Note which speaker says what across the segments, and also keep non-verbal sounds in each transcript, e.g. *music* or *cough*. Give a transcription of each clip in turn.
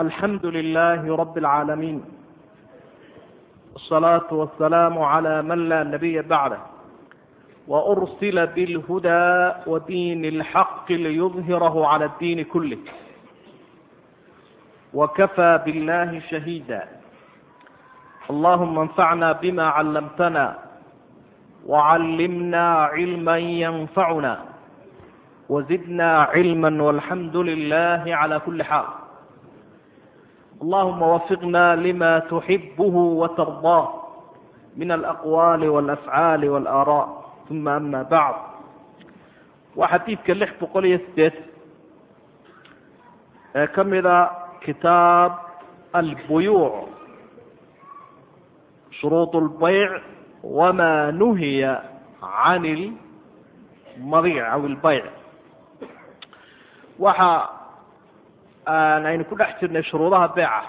Speaker 1: الحمد لله رب العالمين والصلاة والسلام على من لا نبي بعده وأرسل بالهدى ودين الحق ليظهره على الدين كله وكفى بالله شهيدا اللهم انفعنا بما علمتنا وعلمنا علما ينفعنا وزدنا علما والحمد لله على كل حال allahuma wafiqna lima tuxibuhu watardaa min alaqwaali walafcaali walaaraa uma ama bacd waa xadiidka lix boqol iyo sideed ee ka mida ah kitaab albuyuuc shuruud lbayc wama nuhiya can lmadic aw lbayc waxa aynu ku dhex jirnay shuruudaha beeca.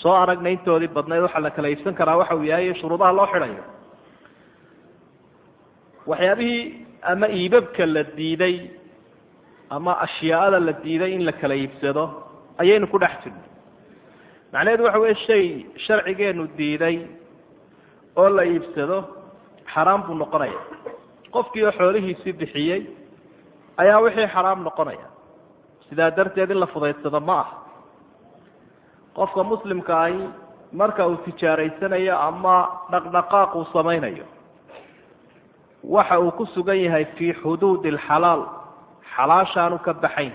Speaker 1: Soo aragnay intoodii badnayd waxaa la kala iibsan karaa waxa uu yahay shuruudaha loo xidhayo. Waxyaabihii ama iibabka la diiday ama ashyaada la diiday in la kala iibsado ayaynu ku dhex jirnay. Macnaheedu waxa weye shay sharcigeenu diiday oo la iibsado xaraam buu noqonaya. Qofkii oo xoolihiisii bixiyey ayaa wixii xaraam noqonaya sidaa darteed in la fudaydsado ma aha qofka muslimka ahi marka uu tijaaraysanayo ama dhaqdhaqaaq uu samaynayo waxa uu ku sugan yahay fii xuduudi alxalaal xalaashaanu ka baxayn.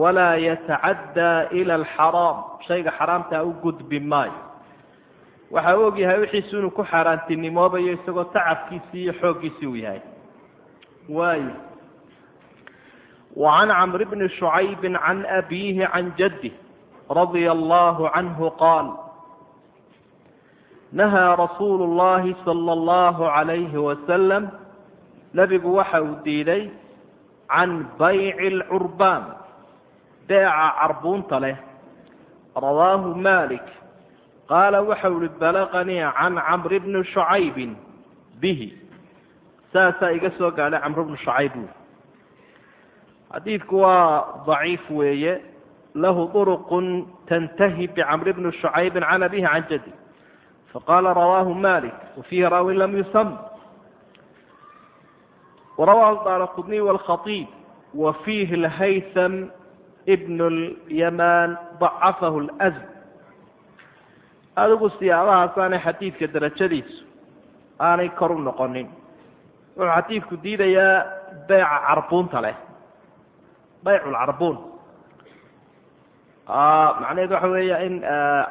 Speaker 1: Walaa yatacaddaa ila alxaraam shayga xaraamtaa u gudbi maayo. Waxa u og yahay wixiisu inuu ku xaaraantinimoobayo isagoo tacabkiisii iyo xooggiisii uu yahay. Waayo وعن cمر بن شعyب عن أbيه عن جده رضي الله عنه قال نهى رsuuل اللhi صلى الله عليه وسلم نبgu waxa uu diiday عan byع الcرباn beeca carbuunta leh rawاه مالك qaala waxa uhi بلغنيi عan cمر بن شعyب bه saasaa iga soo gaadhay cمر بن شعyب xadiidku waa daciif weeye lahu uruqu tantahi bicamri bni shucaybi can abihi can jadi faqala rawaahu malik wafiihi raawin lam yusam warawaahu daara qudniy wاlkhaiib wafiihi lhaysam ibn lyamaan dacafahu lzn adigu siyaabahaasaaanay xadiidka darajadiisu aanay kor u noqonin. Wuxuu xadiidku diidayaa beeca carbuunta leh bayc lcarbuun macnaheedu waxa weeya in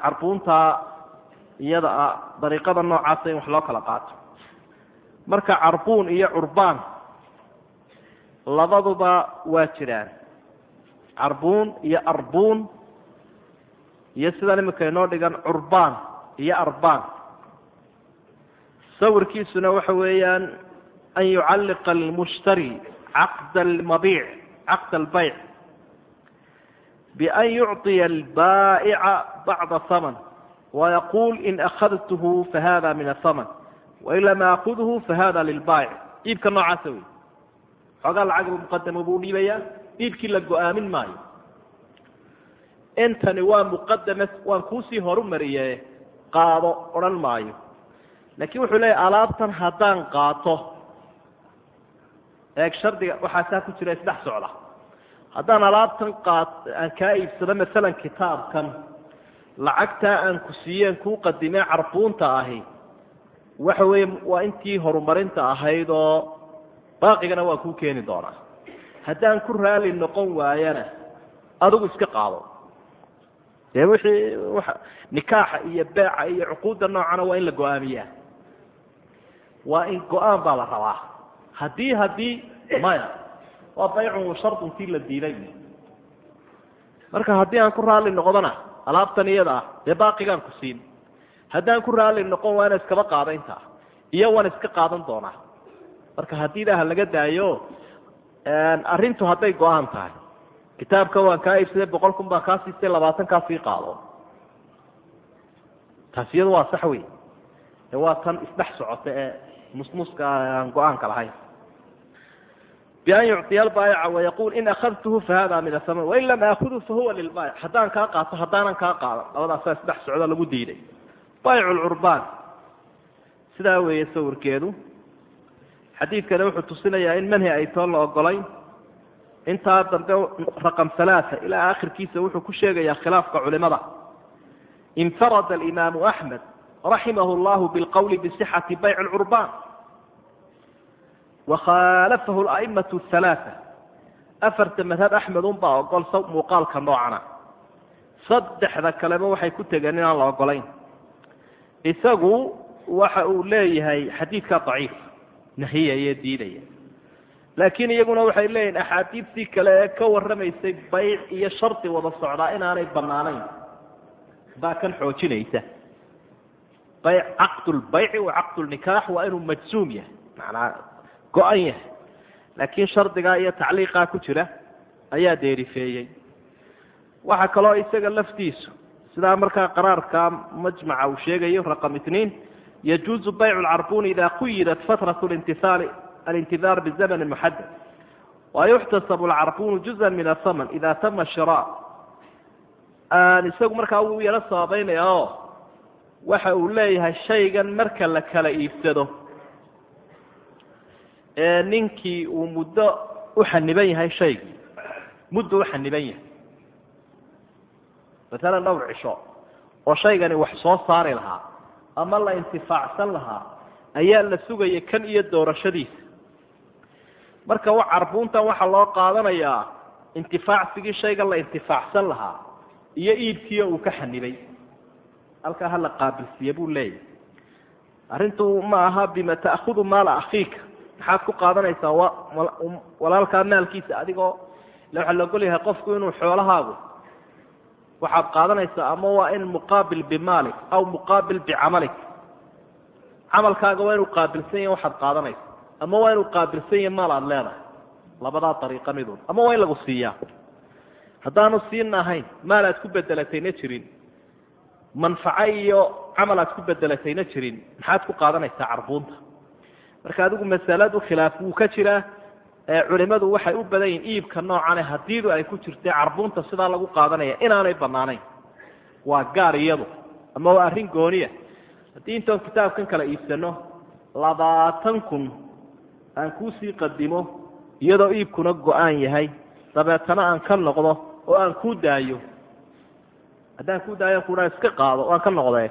Speaker 1: carbuunta iyada a dariiqada noocaasa in wax loo kala qaato. Marka carbuun iyo curbaan labaduba waa jiraan. Carbuun iyo arbuun iyo sidan imika inoo dhigan curbaan iyo arbaan. Sawirkiisuna waxa weeyaan an yucalliqa almushtari caqd almabiic cqd albayc bian yucطiya albaa'ica bacda haman wayaquul in akhadtuhu fahada min ahaman wain lam aakudhu fahada lilbaayic iibka noocaasa wey xoogaa lacag muqadamo buu dhiibayaa iibkii la go'aamin maayo intani waa muqadame waan kuusii horumariye qaado odhan maayo laakiin wuxuu leeyahy alaabtan haddaan qaato eeg shardiga waxaasaa ku jira isdhex socda. Haddaan alaabtan qaat aan kaa iibsado masalan kitaabkan lacagtaa aan ku siiyeen kuu qadimee carbuunta ahi waxa weeye waa intii horumarinta ahayd oo baaqigana waa kuu keeni doonaa. Haddaan ku raali noqon waayana adigu iska qaado. Dee wixii nikaaxa iyo beeca iyo cuquudda noocana waa in la go'aamiyaa. Waa in go'aan baa la rabaa haddii haddii maya. Waa baycun shardun tii la diiday. Marka haddii aan ku raali noqdona alaabtan iyada ah dee baaqigaan ku siin. Haddaan ku raali noqon waana iskaba qaada intaa iyo waan iska qaadan doonaa. Marka haddii ilaah laga daayo arrintu hadday go'aan tahay. Kitaabka waan kaa iibsaday boqol kun baan kaa siistay labaatan kaa sii qaado. Taas iyadu waa sax wey waa tan isdhex socota ee musmuska aan go'aanka lahayn bian yucطiya albaayica wayaquul in akhadtuhu fahada min ahaman wain lam aakudhu fahuwa lilbaayic haddaan kaa qaato haddaanan kaa qaadan labadaasaa isdhex socdo lagu diiday baayic lcurbaan sidaa weeye sawirkeedu xadiidkani wuxuu tusinayaa in manhi ay toon la ogolayn intaa dambe raqam alaaa ilaa akhirkiisa wuxuu ku sheegayaa khilaafka culimada infarada alimaamu axmed raximahu llahu bilqowli bisixati bayc lcurbaan wakhaalafahu aimatu halaaa afarta madhab axmed unbaa ogol muuqaalka noocana saddexda kaleba waxay ku tegeen inaan la ogolayn isagu waxa uu leeyahay xadiidka daciif nahiyaya diidaya laakiin iyaguna waxay leeyihiin axaadiistii kale ee ka warramaysay bayc iyo shardi wada socdaa inaanay banaanayn baa kan xoojinaysa bayc caqdulbayci wa caqdulnikaax waa inuu majzuum yahay macnaa go-an yahay. Laakiin shardigaa iyo tacliiqaa ku jira ayaa deerifeeyey. Waxaa kaloo isaga laftiisu sidaa markaa qaraarka majmaca uu sheegayo raqam itniin yajuuzu baycu lcarbuni ida quyidat fatrat alintidaar bizamani muxadad wayuxtasabu alcarbunu juzan min ahaman ida tama shira. Isagu markaa wuu yaro sababeynaya oo waxa uu leeyahay shaygan marka la kala iibsado ee ninkii uu muddo u xaniban yahay shaygii. Muddo u xaniban yahay. Maalan dhowr cisho oo shaygani wax soo saari lahaa ama la intifaacsan lahaa ayaa la sugaya kan iyo doorashadiisa. Marka carbuuntan waxaa loo qaadanayaa intifaacsigii shaygan la intifaacsan lahaa iyo iibkiio uu ka xanibay halkaa hala qaabilsiiya buu leeyahay. Arrintu ma aha bima ta'khudu maala akhiika maxaad ku qaadanaysaa walaalkaa maalkiisa adigoo ila waxaa la ogol yahay qofku inuu xoolahaagu waxaad qaadanaysaa ama waa in muqaabil bimaalik aw muqaabil bicamalik camalkaaga waa inuu qaabilsan yahi waxaad qaadanaysa ama waa inuu qaabilsan yahi maal aada leedahay. Labadaa dariiqa midun ama waa in lagu siiyaa. Haddaanu siina ahayn maal aad ku bedelatayna jirin. Manfaco iyo camal aad ku bedelatayna jirin maxaad ku qaadanaysaa carbuunta marka adigu masaladu khilaaf wuu ka jiraa culimadu waxay u badan yihiin iibka noocane hadiidu ay ku jirtay carbuunta sidaa lagu qaadanaya inaanay banaanayn waa gaar iyadu ama waa arrin gooniya haddii intoon kitaabkan kala iibsano labaatan kun aan kuusii qadimo iyadoo iibkuna go'aan yahay dabeetana aan ka noqdo oo aan kuu daayo. Haddaan kuu daayo kuna iska qaado o aan ka noqdee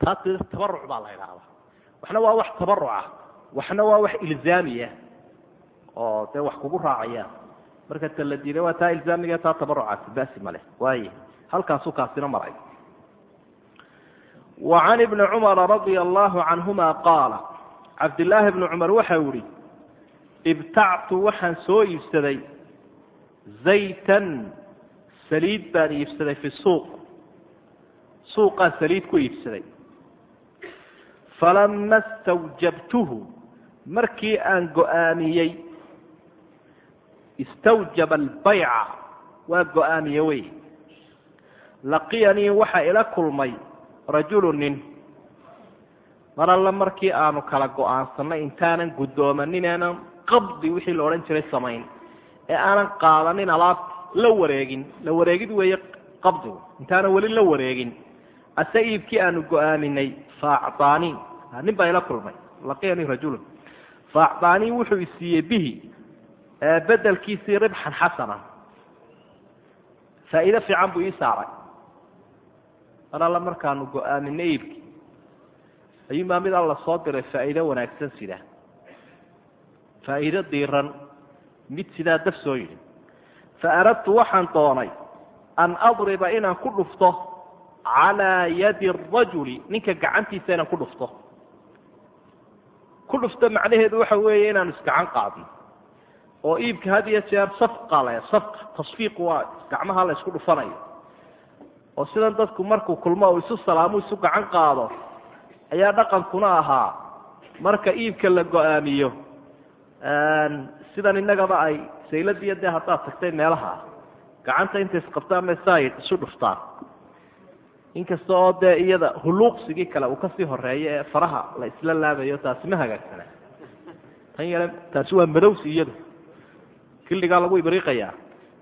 Speaker 1: taas tabaruc baa la idhaahdaa waxna waa wax tabaruca waxna waa wax ilzaamiya oo dee wax kugu raacayaan marka ta la diiday waa taa ilzaamiga taa tabarucaasi basi maleh waaye halkaasuu kaasina maray. Wa ibni cumara radia allahu canhuma qaala cabdillaahi bni cumar waxa uu ihi ibtactu waxaan soo iibsaday zaytan saliid baan iibsaday fi suuq. Suuqaan saliid ku iibsaday. Falama stawjabtuhu markii aan go'aamiyey istawjaba albayca waa go'aamiye wey. Laqiyanii waxa ila kulmay rajulu nin. Mar alla markii aanu kala go'aansanay intaanan guddoomanin aanan qabdi wixii la odhan jiray samayn ee aanan qaadanin alaab la wareegin. La wareegid weeye qabdigu intaanan weli la wareegin. Ase iibkii aanu go'aaminay faacdaanii nin baa ila kulmay. Laqiyanii rajulun faacdaanii wuxuu isiiyey bihi bedelkiisii ribxan xasana. Faa'iide fiican buu ii saaray. Mar alla markaanu go'aaminay iibkii ayuunbaa mid alla soo diray faa'iide wanaagsan sida faa'iide diiran mid sidaa daf soo yidhi fa aradtu waxaan doonay an adriba inaan ku dhufto calaa yadi arajuli ninka gacantiisa ku dhufto macnaheedu waxa weeye inaanu isgacan qaadno. oo iibka had iyo jeer safqa le safqa tasfiiq waa gacmaha la isku dhufanayo. oo sidan dadku markuu kulmo uu isu salaamo isu gacan qaado ayaa dhaqankuna ahaa marka iibka la go'aamiyo. Sidan innagaba ay sayladiiyo dee haddaad tagtay meelaha gacanta intay isqabtaan masayid isu dhuftaan inkasta oo dee iyada huluuqsigii kale uu ka sii horeeyo ee faraha la isla laabayo taasi ma hagaagsana tan yale taasi waa madowsi iyadu. Killigaa lagu ibriiqayaa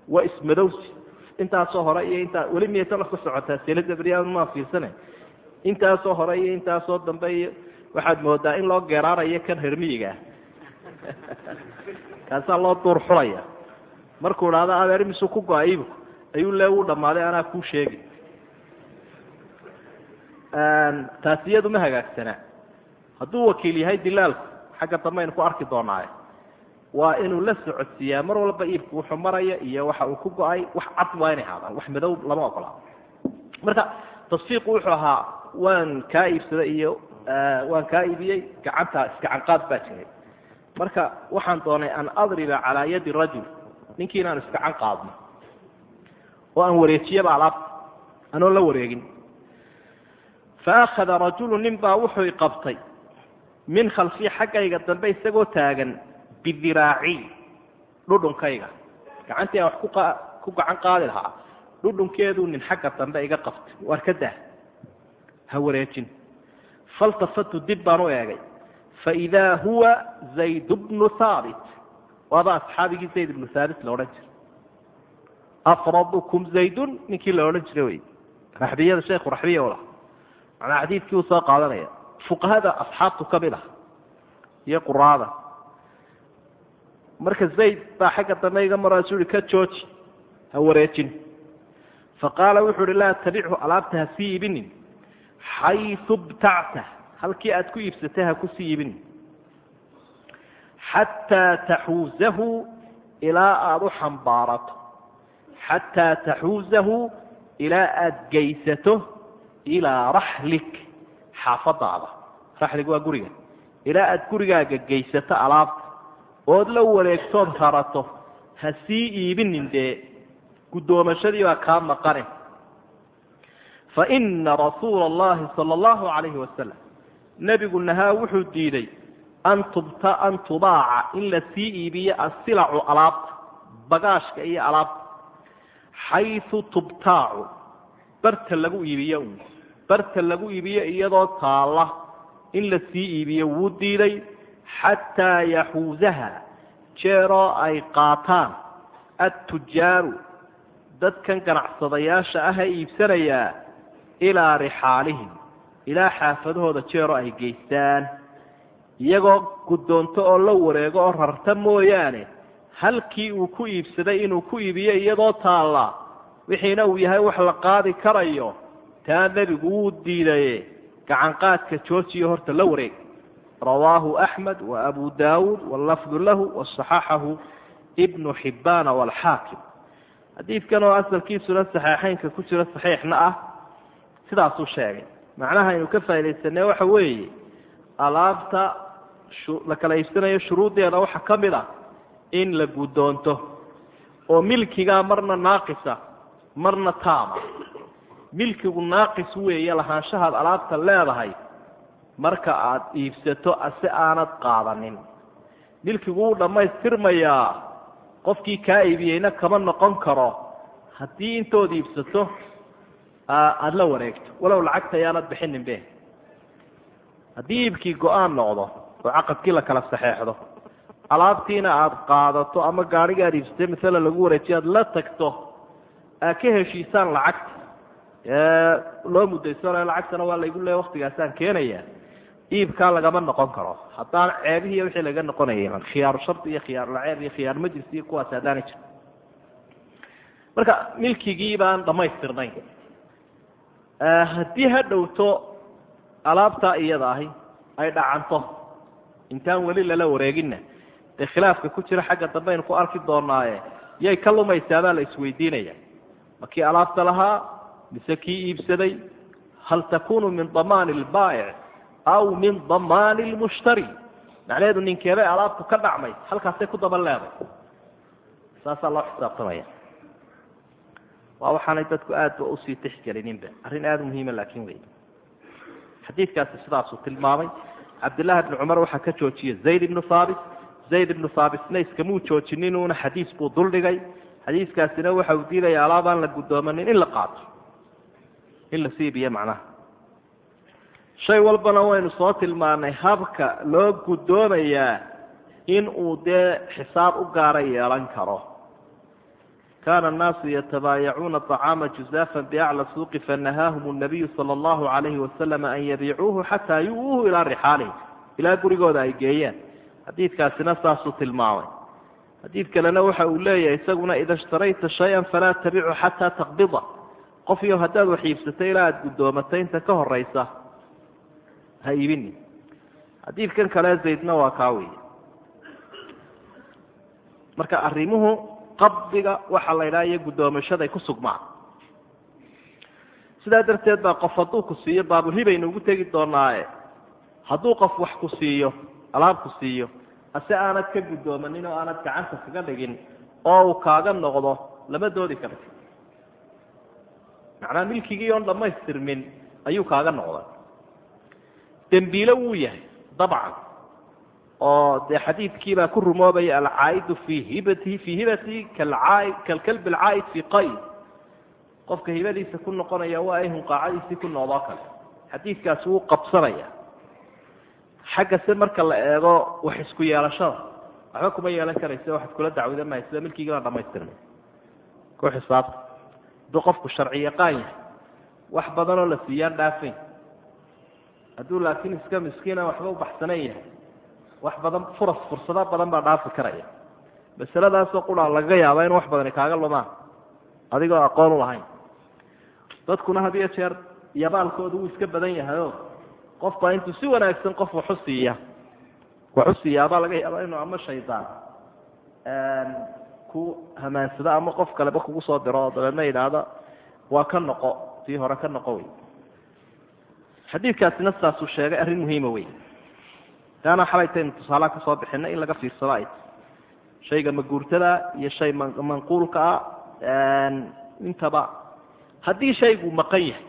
Speaker 1: waa ismadowsi intaasoo hore iyo intaa weli miyayta la ka socotaa selada beryaad maa fiirsane. Intaasoo hore iyo intaasoo dambe iyo waxaad moodaa in loo geeraarayo kan hermiyigaa *laughs* kaasaa loo duur xulaya markuu idhaahdo adeer misuu ku go-a iibku ayuu le uu dhammaaday anaa kuu sheegi taasi iyadu ma hagaagsanaa. Hadduu wakiil yahay dilaalku xagga dambe aynu ku arki doonaaye waa inuu la socodsiiyaa mar walba iibku wuxuu maraya iyo waxa uu ku go'ay wax cad waa inay haadaan wax madow lama ogolaa marka tasfiiqu wuxuu ahaa waan kaa iibsaday iyo waan kaa iibiyey gacanta isgacanqaad baa jiray. Marka waxaan doonay an adriba calaa yadi rajul ninkii inaan isgacan qaadno oo aan wareejiyaba alaabta anoon la wareegin faakhada rajulu nin baa wuxuu qabtay min khalfii xaggayga dambe isagoo taagan bidiraaci dhudhunkayga gacantii aan wax ku gacan qaadi lahaa dhudhunkeeduu nin xagga dambe iga qabtay waar ka dah ha wareejin faltafatu dib baan u eegay faidaa huwa zayd bnu haabit waaba asxaabigii zayd ibnu haabit la odhan jiray afradukum zaydun ninkii la odhan jiray wey raxbiyada sheekhu raxbiya u laha manaa xadiidkii uu soo qaadanaya. Fuqahada asxaabtu ka mid ah iyo quraada. Marka zayd baa xagga dambe iga maraasu uhi ka jooji ha wareejin. Faqaala wuxuu uhi laa tabichu alaabta ha sii iibinin xayu btacta halkii aad ku iibsatay ha ku sii iibinin xataa taxuuzahu ilaa aada u xambaarato xataa taxuuzahu ilaa aada geysato ilaa raxlik xaafadaada. Raxlig waa guriga. Ilaa aada gurigaaga geysato alaabta ood la wareegtood rarato ha sii iibinin dee guddoommashadii baa kaa maqane. Fa ina rasuula allahi sala allahu calayhi wasalam nebigu nahaa wuxuu diiday an tubta an tubaaca in la sii iibiyo asilacu alaabta bagaashka iyo alaabta xayu tubtaacu barta lagu iibiyo. un barta lagu iibiyo iyadoo taalla in la sii iibiyo wuu diiday xataa yaxuusaha jeeroo ay qaataan attujaaru dadkan ganacsadayaasha ah ee iibsanayaa ilaa rixaalihim ilaa xaafadahooda jeeroo ay geystaan. Iyagoo guddoonto oo la wareego oo rarta mooyaane halkii uu ku iibsaday inuu ku iibiyo iyadoo taalla wixiina uu yahay wax la qaadi karayo taa nebigu wuu diidaye gacanqaadka joojiyo horta la wareeg. Rawaahu axmed wa abu daawuud wallafdu lahu wasaxaxahu ibnu xibbaana waalxaakim xadiidkan oo asalkiisuna saxeixeynka ku jira saxiixna ah sidaasuu sheegay. Macnaha aynu ka faaidaysanay waxa weeye alaabta la kala shuruuddeeda waxaa ka mid a in la guddoonto oo milkigaa marna naaqisa marna taama milkigu naaqis weeye lahaanshahaad alaabta leedahay marka aada iibsato ase aanad qaadanin. Milkigu wuu dhammaystirmayaa qofkii kaa iibiyeyna kama noqon karo. Haddii intood iibsato aada la wareegto. Walow lacagta ayaanad bixinin haddii iibkii go'aan noqdo oo caqadkii la kala saxeexdo alaabtiina aada qaadato ama gaariga aad iibsatay masala lagu wareejiyo aada la tagto aad ka heshiisaan lacagta loo muddaysanayo lacagtana waa laygu leeya waktigaasaan keenaya iibkaa lagama noqon karo. Haddaan ceebihii wixii laga noqonayay khiyaaru shardi iyo khiyaarulceeb iyo khiyaar majlis iyo kuwaas haddaana jir marka milkigii baan dhamaystirnayn haddii ha dhowto alaabtaa iyada ahi ay dhacanto. Intaan weli lala wareeginna. Dee khilaafka ku jira xagga dambe aynu ku arki doonaaye yay ka lumaysaabaa la isweydiinaya ma kii alaabta lahaa mise kii iibsaday hal takunu min damaani lbaa'ic aw min damaani lmushtari macnaheedu ninkeebay alaabtu ka dhacmay halkaasay ku daba leeday. Saasaa loo xisaabtamaya. Waa waxaanay dadku aadba u sii tixgelininba arrin aada muhiima laakin wey xadiidkaasi sidaasuu tilmaamay. Cabdillahi bni cumar waxaa ka joojiyey zayd ibnu haabit zayd ibnu haabitna iskamuu joojininuuna xadiis buu duldhigay xadiiskaasina waxa uu diidaya alaabaan la guddoomanin in la qaato in la siibiyo macnaha. Shay walbana waynu soo tilmaanay habka loo guddoomayaa in uu dee xisaab u gaara yeelan karo. Kaana annaasu yatabaayacuuna طacaama juzaafan biacla suuqi fanahaahum nabiyu sala allahu alayhi wasalam an yabiicuuhu xataa yu-uuhu ilaa rixaalihim ilaa gurigooda ay geeyaan. Xadiidkaasina saasuu tilmaamay. Xadiid kalena waxa uu leeyahay isaguna ida shtarayta shayan falaa tabicu xataa taqbida qof iyo haddaad wax iibsatay ilaa aada guddoomatay inta ka horeysa ha iibini xadiidkan kale zaydna waa kaa weeye. Marka arrimuhu qabdiga waxaa la idhaha iyo guddoomashaday ku sugmaan sidaa darteed baa qof hadduu ku siiyo baabulhibaynu ugu tegi doonaaye hadduu qof wax ku siiyo alaab ku siiyo ase aanad ka guddoomanin oo aanad gacanta kaga dhigin oo uu kaaga noqdo lama doodi karo macnaa milkigii oon dhammaystirmin ayuu kaaga noqday. Dembiilo wuu yahay dabcan. Oo dee xadiidkiibaa ku rumoobaya alcaa'idu fii hibatihi fii hibatihi kalcaaid kalkalbi alcaa'id fii qayd. Qofka hibadiisa ku noqonaya waa ay hunqaacadiisii ku noqdoo kale. Xadiidkaasi wuu qabsanaya xagga se marka la eego wax isku yeelashada waxba kuma yeelan karaysa waxaad kula dacwida mahay sida milkigii baan dhamaystirnay ku xisaabta hadduu qofku sharci yaqaan yahay wax badanoo la siiyaan dhaafayn hadduu laakiin iska miskiina waxba u baxsanan yahay wax badan furas fursado badan baa dhaafi karaya. Masaladaasoo qura laga yaaba in wax badani kaaga lumaan adigoo aqoon u lahayn dadkuna had iyo jeer yabaalkoodu wuu iska badan yahayo qofbaa intuu si wanaagsan qof waxu siiya. Waxu siiyaabaa laga yaaba inuu ama shaydaan ku hamaansado ama qof kaleba kugu soo diro oo dabeedna yidhaahdo waa ka noqo tii hore ka noqo wey xadiidkaasina saasuu sheegay arrin muhiima wey taana xalaytaynu tusaalaha ka soo bixina in laga fiirsado ay shayga maguurtada iyo shay manquulkaa intaba haddii shaygu maqan yahay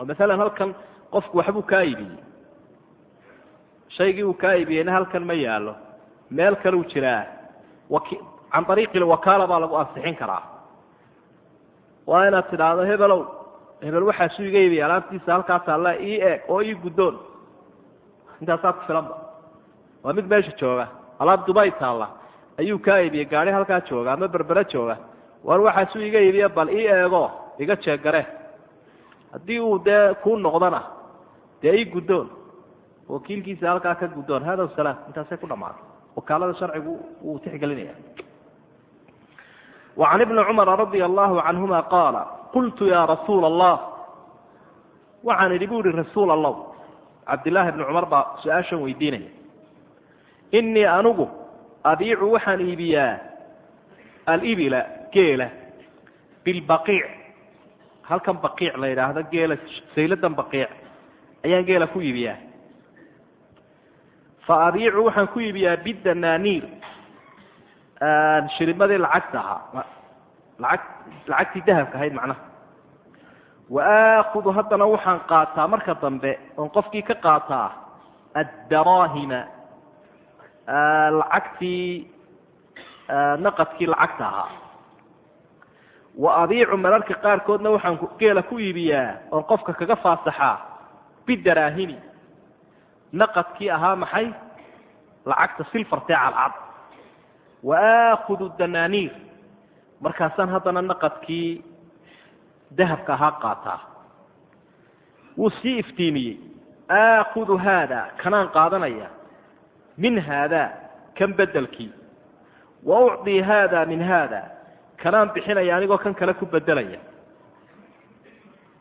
Speaker 1: oo maalan halkan qofku waxbuu kaa iibiyey shaygii uu kaa iibiyeyna halkan ma yaalo meel kaleu jiraa can ariiqi wakaala baa lagu ansixin karaa waa inaad tidhaahdo hebelow hebel waxaasuu iga iibiyay alaabtiisa halkaas alla ii eeg oo ii guddoon intaasaa ku filanba waa mid meesha jooga alaab dubay taalla ayuu kaa iibiyey gaari halkaa jooga ama berbere jooga war waxaasuu iga iibiye bal ii eego iga jeegare haddii uu dee kuu noqdana dee ii guddoon wakiilkiisa halkaa ka guddoon hada salaam intaasay ku dhamaatay wakaalada sharcigu wuu tixgelinaya وعن بن cمر رضي الله عنهma قاaل قلت يا رsuuل الله waxaan idhi bu ihi رasuul الlh cabdاللahi بن cمar baa su-aashan weydiinaya إنii anigu abiicu waxaan iibiyaa alibla geela biاlbaqiic halkan baqiic la yidhaahdo geela sayladan baqiic ayaan geela ku iibiyaa faabiicu waxaan ku iibiyaa bidanaaniir shirimadii lacagta ahaa laag lacagtii dahabka ahayd macnaha wa haddana waxaan qaataa marka dambe oon qofkii ka qaataa addaraahima lacagtii naqadkii lacagta ahaa wa abiicu mararka qaarkoodna waxaan geela ku iibiyaa oon qofka kaga faasaxaa bidaraahimi naqadkii ahaa maxay lacagta silfartee cadcad wa aakudu danaaniir markaasaan haddana naqadkii dahabka ahaa qaataa wuu sii iftiimiyey aakudu haada kanaan qaadanaya min haada kan bedelkii wa ucdii haada min haada kanaan bixinaya anigoo kan kale ku bedelaya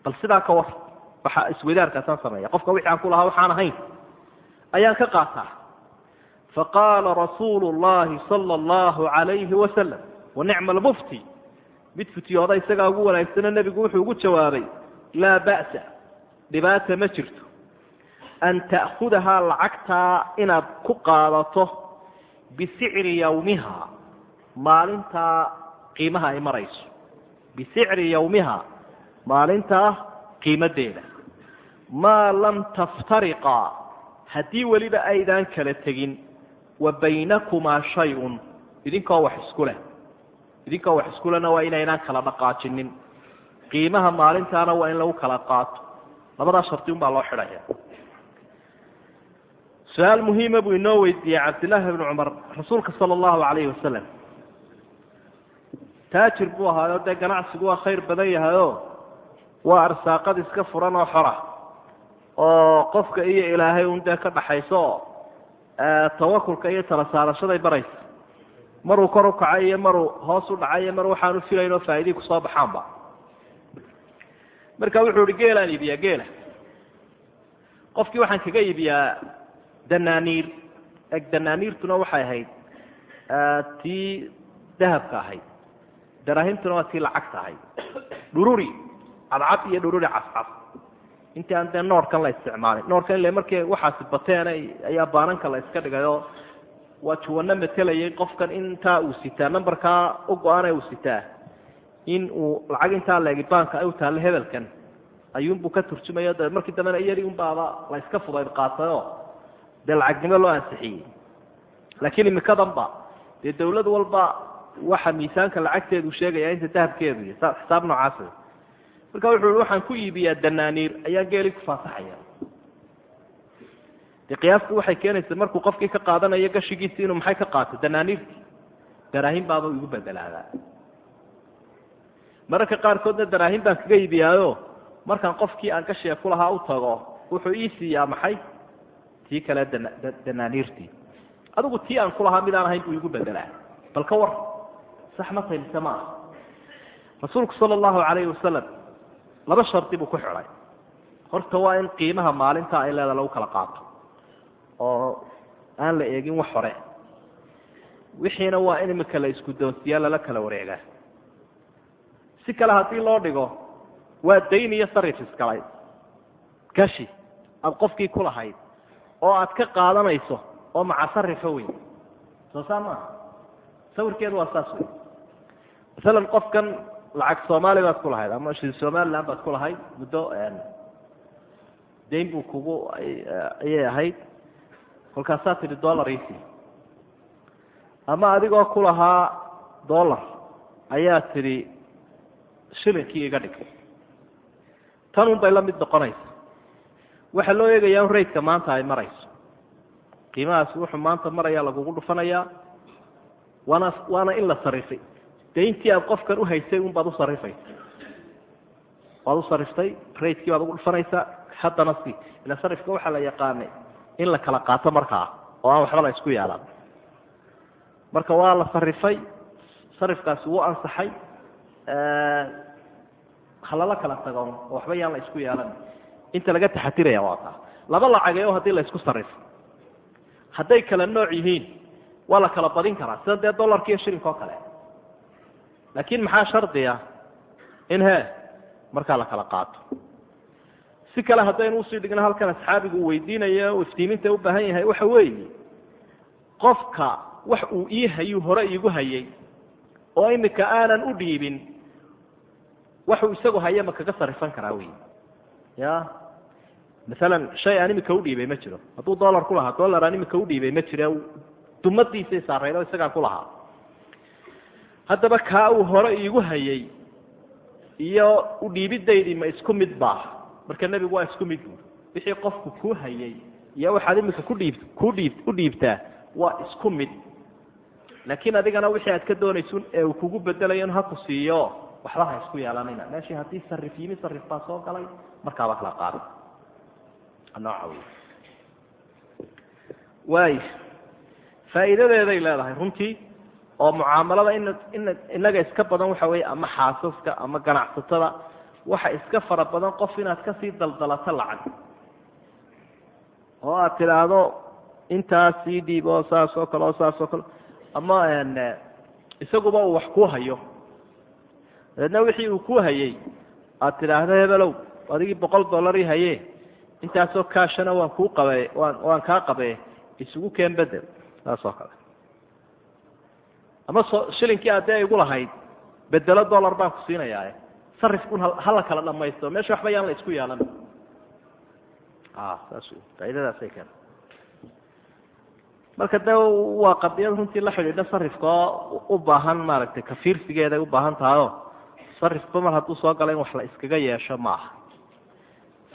Speaker 1: bal sidaa ka war waxaa iswadaarkaasaan sameeya qofka wixii aan ku lahaa waxaan ahayn ayaan ka qaataa faqaala rasuulu llahi sala allahu alayhi wasalam wanicma almufti mid futiyooda isagaa ugu wanaagsano nebigu wuxuu ugu jawaabay laa ba'sa dhibaata ma jirto an ta'khudahaa lacagtaa inaad ku qaadato bisicri yawmiha maalintaa qiimaha ay marayso bisicri yawmiha maalintaa qiimadeeda maa lam taftariqaa haddii weliba aydaan kala tegin wa baynakumaa shay-un. Idinkoo wax isku leh. Idinkoo wax iskulena waa inaynaan kala dhaqaajinin. Qiimaha maalintaana waa in lagu kala qaato. Labadaa sharti un baa loo xidhaya. Su'aal muhiima buu inoo weydiiyey cabdillaahi bnu cumar rasuulka sala allahu calayhi wasalam taajir buu ahaayo dee ganacsigu waa khayr badan yahayo waa arsaaqad iska furan oo xora? Oo qofka iyo ilaahay un dee ka dhaxayso? oo tawakulka iyo tala saarashaday baraysa. Maruu kor u kacay iyo maruu hoos u dhacay iyo mar waxaanu filayn oo faaidii ku soo baxaanba. Marka wuxuu ihi geelaan iibiyaa geela. Qofkii waxaan kaga iibiyaa danaaniir. Eg danaaniirtuna waxay ahayd tii dahabka ahayd. Daraahimtuna waa tii lacagta ahayd. Dhururi cadcad iyo dhururi cascas intii aan dee noorkan la isticmaalin. Noorkan ile markii waxaasi bateen ayaa baananka la iska dhigayoo waa juwano matelayay qofkan intaa uu sitaa numberkaa u go'aan uu sitaa. In uu lacag intaa leegi baanka ay u taallo hebelkan ayuunbuu ka turjumaya de markii dambena iyadii unbaaba la iska fudayd qaatayoo dee lacagnimo loo ansixiyey laakiin imikadanba dee dawlad walba waxa miisaanka lacagteedu sheegaya inta dahabkeedu iyo xisaab noocaas marka wuxuu i waxaan ku iibiyaa danaaniir. Ayaan geeli ku faasaxaya dee qiyaastu waxay keenaysaa markuu qofkii ka qaadanayo gashigiisi inuu maxay ka qaato danaaniirtii daraahin baaba igu bedelaadaa. Mararka qaarkoodna daraahin baan kaga iibiyaayo markaan qofkii aan gashiga kulahaa u tago wuxuu ii siiyaa maxay? Tii kale danaaniirtii. Adigu tii aan kulahaa midaan ahayn buu igu bedelaa. Bal ka war sax ma tahay mise maaha rasuulku sala allahu calayhi wasalam laba shardi buu ku xidhay. Horta waa in qiimaha maalinta ay leeda lagu kala qaato oo aan la eegin wax hore. Wixiina waa in imika la isku doonsiyaa lala kala wareegaa. Si kale haddii loo dhigo waa dayn iyo sarif iskalay. Gashi aada qofkii ku lahayd oo aad ka qaadanayso oo maca sarifa weyn. Soo saa maaha? Sawirkeedu waa saas wey masalan qofkan lacag soomaali baad ku lahayd ama shil somaliland baad ku lahayd muddo dayn buu kugu ayay ahayd. Kolkaasaa tidhi dollar isi ama adigoo ku lahaa dollar ayaa tidhi shilinkii iga dhig. Tan un bay la mid noqonaysa. Waxaa loo eegayaa in raydka maanta ay marayso. Qiimahaasi wuxuu maanta marayaa lagugu dhufanayaa waana waana in la sarifay dayntii aad qofkan uhaysay un baad usarifaysa waad usariftay raydkii baad ugu dhufanaysaa haddana si. Ila sarifka waxaa la yaqaanay in la kala qaato markaa oo aan waxba la isku yeelan marka waa la sarifay sarifkaasi wuu ansaxay halala kala tago oo waxba yaan la isku yeelan inta laga taxatiraya waa taa laba lacageeo haddii la isku sarifo hadday kala nooc yihiin waa la kala badin karaa. Sida dee dollarka iyo shilinka oo kale laakiin maxaa shardiya in he markaa la kala qaato si kale haddaynu u sii dhigno halkan asxaabigu uu weydiinaya o iftiiminta u baahan yahay waxa weeye qofka wax uu ii hayuu hore iigu hayay oo imika aanan u dhiibin waxuu isagu haya ma kaga sarifan karaa wey ya masalan shay aan imika udhiibay ma jiro hadduu dollar ku lahaa dollar aan imika udhiibay ma jire dumadiisay saaraydo isagaan ku lahaa haddaba kaa uu hore iigu hayay iyo udhiibidaydii ma isku mid baa. Marka nebigu waa isku mid buuri. Wixii qofku kuu hayay iyo waxaad imika kudhiib ku dhiib u dhiibtaa waa isku mid. Laakiin adigana wixii aad ka doonaysun ee uu kugu bedelayo in haku siiyo waxba ha isku yeelanayna meeshii haddii sarif yimi sarif baa soo galay markaaba kala qaada nooca wey waay. Faa'iidadeeday leedahay runtii oo mucaamalada in in inaga iska badan waxa weeye ama xaasaska ama ganacsatada waxa iska fara badan qof inaad ka sii daldalato lacag. Oo aad tidhaahdo intaas sii dhiib oo saas oo kale oo saas oo kale. Ama isaguba uu wax kuu hayo. Dabeedna wixii uu ku hayay aad tidhaahdo hebelow adigii boqol dollar haye intaasoo kaashana waan kuu qabe waan waan kaa qabe isugu keen bedel. Saas oo kale ama shilinkii addee igu lahayd bedelo dollar baan ku siinayaa sarifkun hala kala dhamaysto meesha waxba yaan la isku yeelan saas wey faaidadaasay keena marka de waa qadiyad runtii la xidhiidha sarifka oo u baahan maaragtay kafiirsigeeday u baahan tahayo sarifba mar hadduu soo gala in wax la iskaga yeesho ma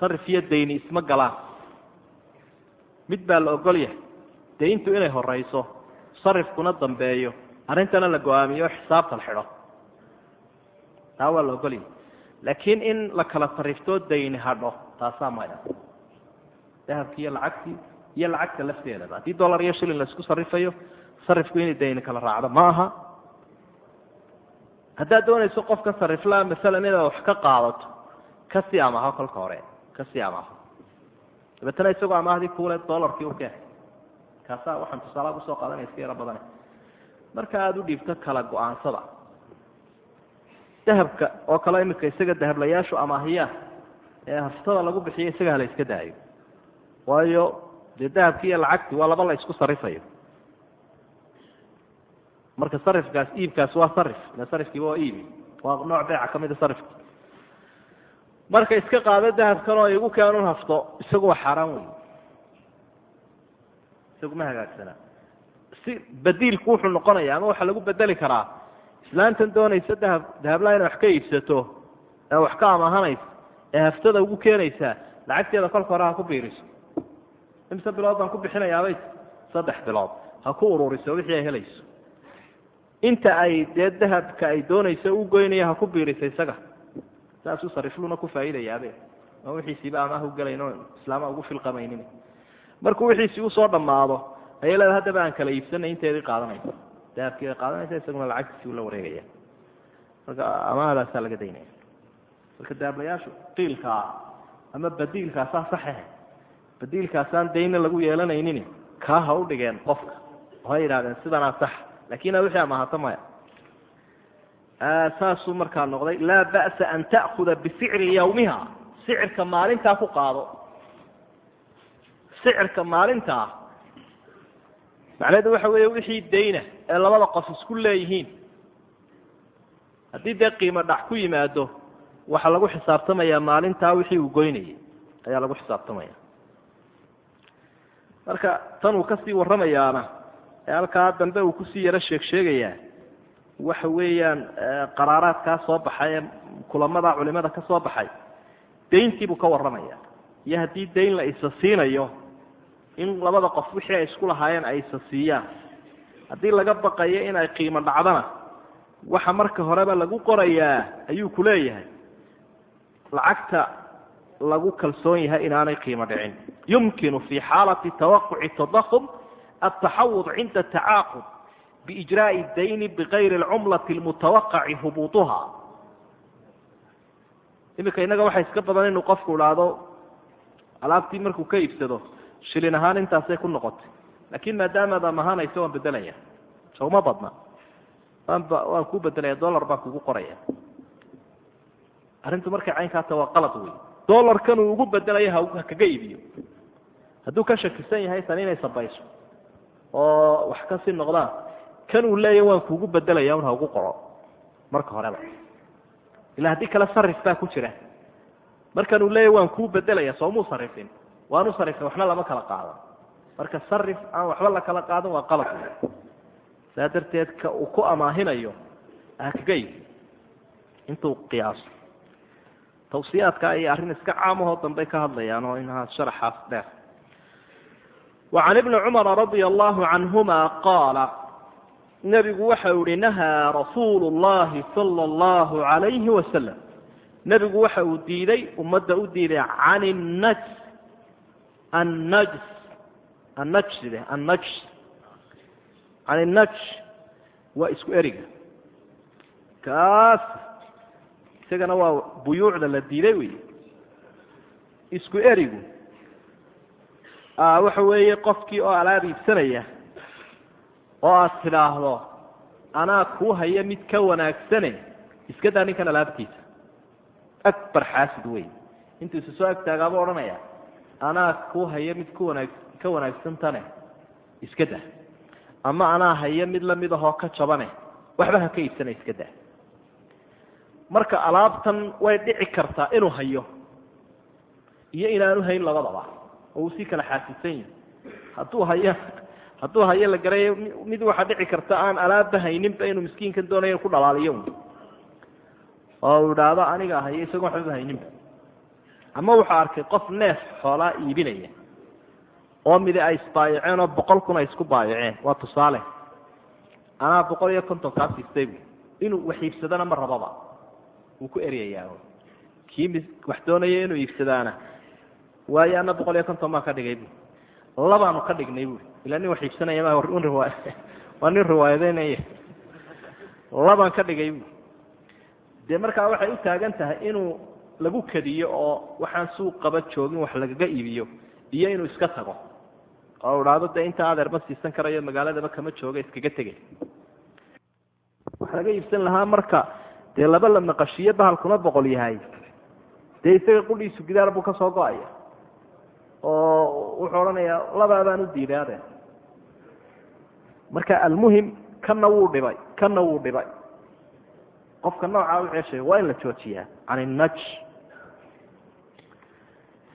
Speaker 1: sarif iyo dayni isma galaan. Mid baa la ogol yahay dayntu inay horayso sarifkuna dambeeyo arrintana la go'aamiyo xisaabta la xidho. Taa waa la ogol yahay laakiin in la kala sarriftoo dayni hadho taasaa maya dahabkii iyo lacagtii iyo lacagta lafteedaba haddii dollar iyo shilin la isku sarrifayo sarifku inay dayni kala raacdo ma aha. Haddaad doonayso qofka sariflaa masalan inaad wax ka qaadato ka sii amaho kolka hore ka sii amaho dabeetana isagoo amaahdii kuule dolarkii ukeen kaasaa waxaan tusaalaha u soo qaadanaya iska yaro badane marka aada u dhiibto kala go'aansada. Dahabka oo kale imika isaga dahablayaashu amaahiyaan ee haftada lagu bixiyo isaga hala iska daayo. Waayo dee dahabkii iyo lacagtii waa laba la isku sarifayo marka sarifkaas iibkaas waa sarif. Ila sarifkiiba waa iibi. Waa nooc beeca ka mida marka iska qaado dahabkan oo igu keenun hafto isagu waa xaaraan wey isagu ma hagaagsana si badiilku wuxuu noqonaya ama waxaa lagu bedeli karaa. Islaantan doonaysa dahab dahablaha inay wax ka iibsato ee wax ka amaahanaysa ee haftada ugu keenaysaa lacagteeda kolka ha ku biiriso. Imse bilood baan ku bixinayaabay saddex bilood. Ha ku ururiso wixii ay helayso. Inta ay dee dahabka ay doonayso u goynaya ha ku biiriso isaga. Saasuu sarifluna ku faa'iidayaabe oo wixiisiiba amaah u gelayn islaama ugu filqamaynin. Markuu wixiisii u soo dhammaado ayay leeda haddaba aan kala iibsanay inteedii qaadanaysa dahabkii ay qaadanaysa isaguna lacagtiisii ula wareegaya. Marka amahdaasaa laga daynaya. Marka dahablayaashu qiilkaa ama badiilkaasaa saxehe badiilkaasaan dayna lagu yeelanaynin kaa ha u dhigeen qofka. Oo hay yidhahdeen sidanaa sax laakiin wixii amaahato maya saasuu markaa noqday laa ba'sa an ta'kuda bisicri yawmiha. Sicirka maalintaa ku qaado. Sicirka maalintaa macnaheedu waxa weeye wixii dayna ee labada qof isku leeyihiin. Haddii dee qiimo dhac ku yimaado waxaa lagu xisaabtamayaa maalintaa wixii uu goynayay ayaa lagu xisaabtamaya. Marka tan uu ka sii warramayaana ee halkaa dambe uu ku sii yaro sheeg sheegayaa waxa weeyaan qaraaraadkaa soo baxay ee kulamada culimada ka soo baxay dayntiibuu ka warramaya iyo haddii dayn la isa siinayo in labada qof wixii ay isku lahaayeen ay siiyaan haddii laga baqayo inay qiimo dhacdana waxa marka horeba lagu qorayaa ayuu ku leeyahay. Lacagta lagu kalsoon yahay inaanay qiimo dhicin. Yumkinu fii xaalati tawaquci tadakhum ataxawud cinda tacaaqud biijraa'i dayni bikayri alcumlati almutawaqaci hubuutuha. Iminka innaga waxaa iska badan inuu qofku idhaahdo alaabtii markuu ka iibsado shilin ahaan intaasay ku noqotay. Lakin maadaamaad amahanayso waan bedelaya sowma badna. Waanba waan kuu bedelaya dolar baan kugu qoraya. Arrintu markay caynkaata waa qalad wey dolarkan uu ugu bedelayo ha kaga iibiyo. Hadduu ka shakisan yahay tan inay sabayso. Oo wax ka sii noqdaan kan uu leeya waan kuugu bedelaya un ha ugu qoro. Marka horeba. Ila haddii kale sarif baa ku jira. Markan uu leeya waan kuu bedelaya soomuu sarifin waanu sarifna waxna lama kala qaadan marka sarif aan waxba la kala qaadan waa qalad saa darteed ka uu ku amaahinayo ah, hakaga yidi intuu qiyaaso. Tawsiyaadka ayay arrin iska caamahoo dambey ka hadlayaan oo inahaa sharaxaas dheer. Wacan ibni cumara radia allahu canhuma qaala nebigu waxau ihi nahaa rasuulu llahi sala allahu alayhi wasalam nebigu waxa uu diiday ummadda u diiday can innas annajsideh annajs yani naj waa isku eriga kaas isagana waa buyuucda la diiday wey isku erigu waxa weeye qofkii oo alaab iibsanaya oo aad tidhaahdo anaa kuu haya mid ka wanaagsane iska daa ninkan alaabtiisa agbar xaasid wey intuu isu soo agtaagaaba odhanaya anaa kuu haya mid ku wanaag ka wanaagsantane iska daa ama anaa haya mid la mid ahoo ka jabane waxba ha ka iibsana iska daa marka alaabtan way dhici kartaa inuu hayo iyo inaanu hayn labadaba oo uu sii kala xaasisan yahi hadduu haya hadduu hayo la garayo mid waxaa dhici karta aan alaabba hayninba inuu miskiinkan doonaya ku dhalaaliyo. Oo idhaahdo aniga hayo isagoo waxbaba hayninba ama wuxuu arkay qof neef xoolaa iibinaya oo midi ay isbaayaceen oo boqol kun ay isku baayaceen waa tusaale. Anaa boqol iyo konton kaa siistay bu inuu wax iibsadana ma rababa. Wuu ku eryayaa kii mi wax doonaya inuu iibsadaana. Waayo ana boqol iyo konton baa ka dhigay bu labaanu ka dhignay bui ilaa nin wax iibsanaya ma *laughs* waa nin riwaayadeynaya labaan ka dhigay bu dee markaa waxay u taagan tahay inuu lagu kadiyo oo waxaan suuqaba joogin wax lagaga iibiyo iyo inuu iska tago. Oo idhaahdo dee inta adeer ma siisan karayo magaaladaba kama jooga iskaga tegay waxa laga iibsan lahaa marka dee laba la naqashiyo bahalkuna boqol yahay. Dee isaga qudhiisu gidaar buu ka soo go'aya. Oo wuxuu odhanayaa labaabaan u diiday adeer marka almuhim kana wuu dhibay kana wuu dhibay. Qofka noocaa u ceeshay waa in la joojiyaa. Can innaj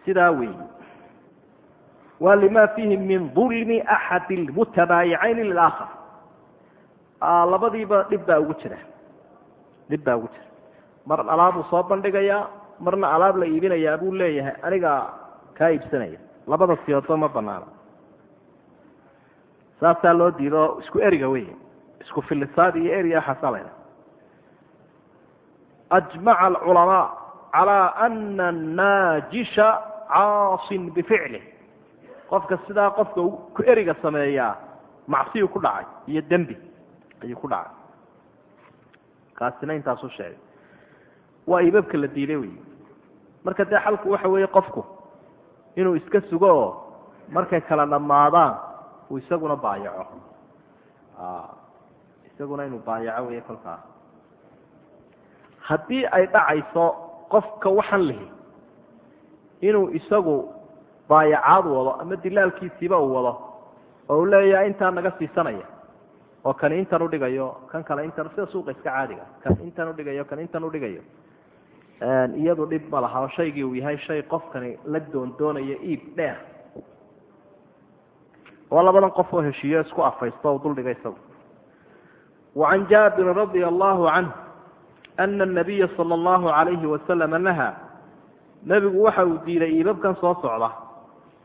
Speaker 1: sidaa weeyi waa lima fiihi min dulmi axadi lmutabaayicayni lilaakar labadiiba dhib baa ugu jira. Dhib baa ugu jira. Mar alaabuu soo bandhigayaa marna alaab la iibinayaa buu leeyahay anigaa kaa iibsanaya. Labada siyoodba ma banaana saasaa loo diido isku eriga wey isku filisaad iyo eriga waxaasaa la ydhaha ajmaca alculamaa calaa ana annaajisha caasin bificlih qofka sidaa qofka ku eriga sameeyaa macsiyuu ku dhacay iyo dembi ayuu ku dhacay. Kaasina intaasu sheegay. Waa iibabka la diiday wey marka dee xalku waxa weeye qofku inuu iska sugo oo markay kala dhammaadaan uu isaguna baayaco. Isaguna inuu baayaco wey kolkaas haddii ay dhacayso qofka waxaan lihi inuu isagu baayacaad wado ama dilaalkiisiiba uu wado oo uu leeyahay intaa naga siisanaya oo kani intan udhigayo kan kale intan sida suuqa iska caadiga kan intan udhigayo kan intan udhigayo iyadu dhib ma laha oo shaygii uu yahay shay qofkani la doondoonayo iib dheer. Waa labadan qof oo heshiiyo isku afaysto o duldhiga isagu. Wacan jaabirin radia allahu canhu ana anabiya sala allahu alayhi wasalama nahaa nebigu waxa uu diiday iibabkan soo socda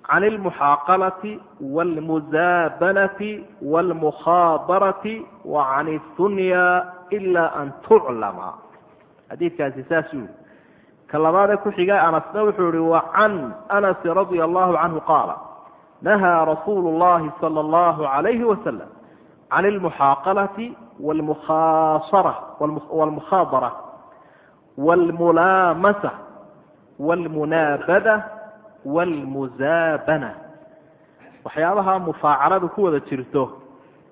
Speaker 1: can almuxaaqalati waalmusaabanati waalmukhaadarati wa can isunya ila an tuclama xadiidkaasi saasuu yihi ka labaadee ku xiga anasna wuxuu yihi wa can anasi radia allahu canhu qaala nahaa rasuulu llahi sala allahu alayhi wasalam can almuxaaqalati wlmukhasara wlmukhaadara wاlmulaamasa wاlmunaabada wاlmuzaabana waxyaabaha mufaacaladu ku wada jirto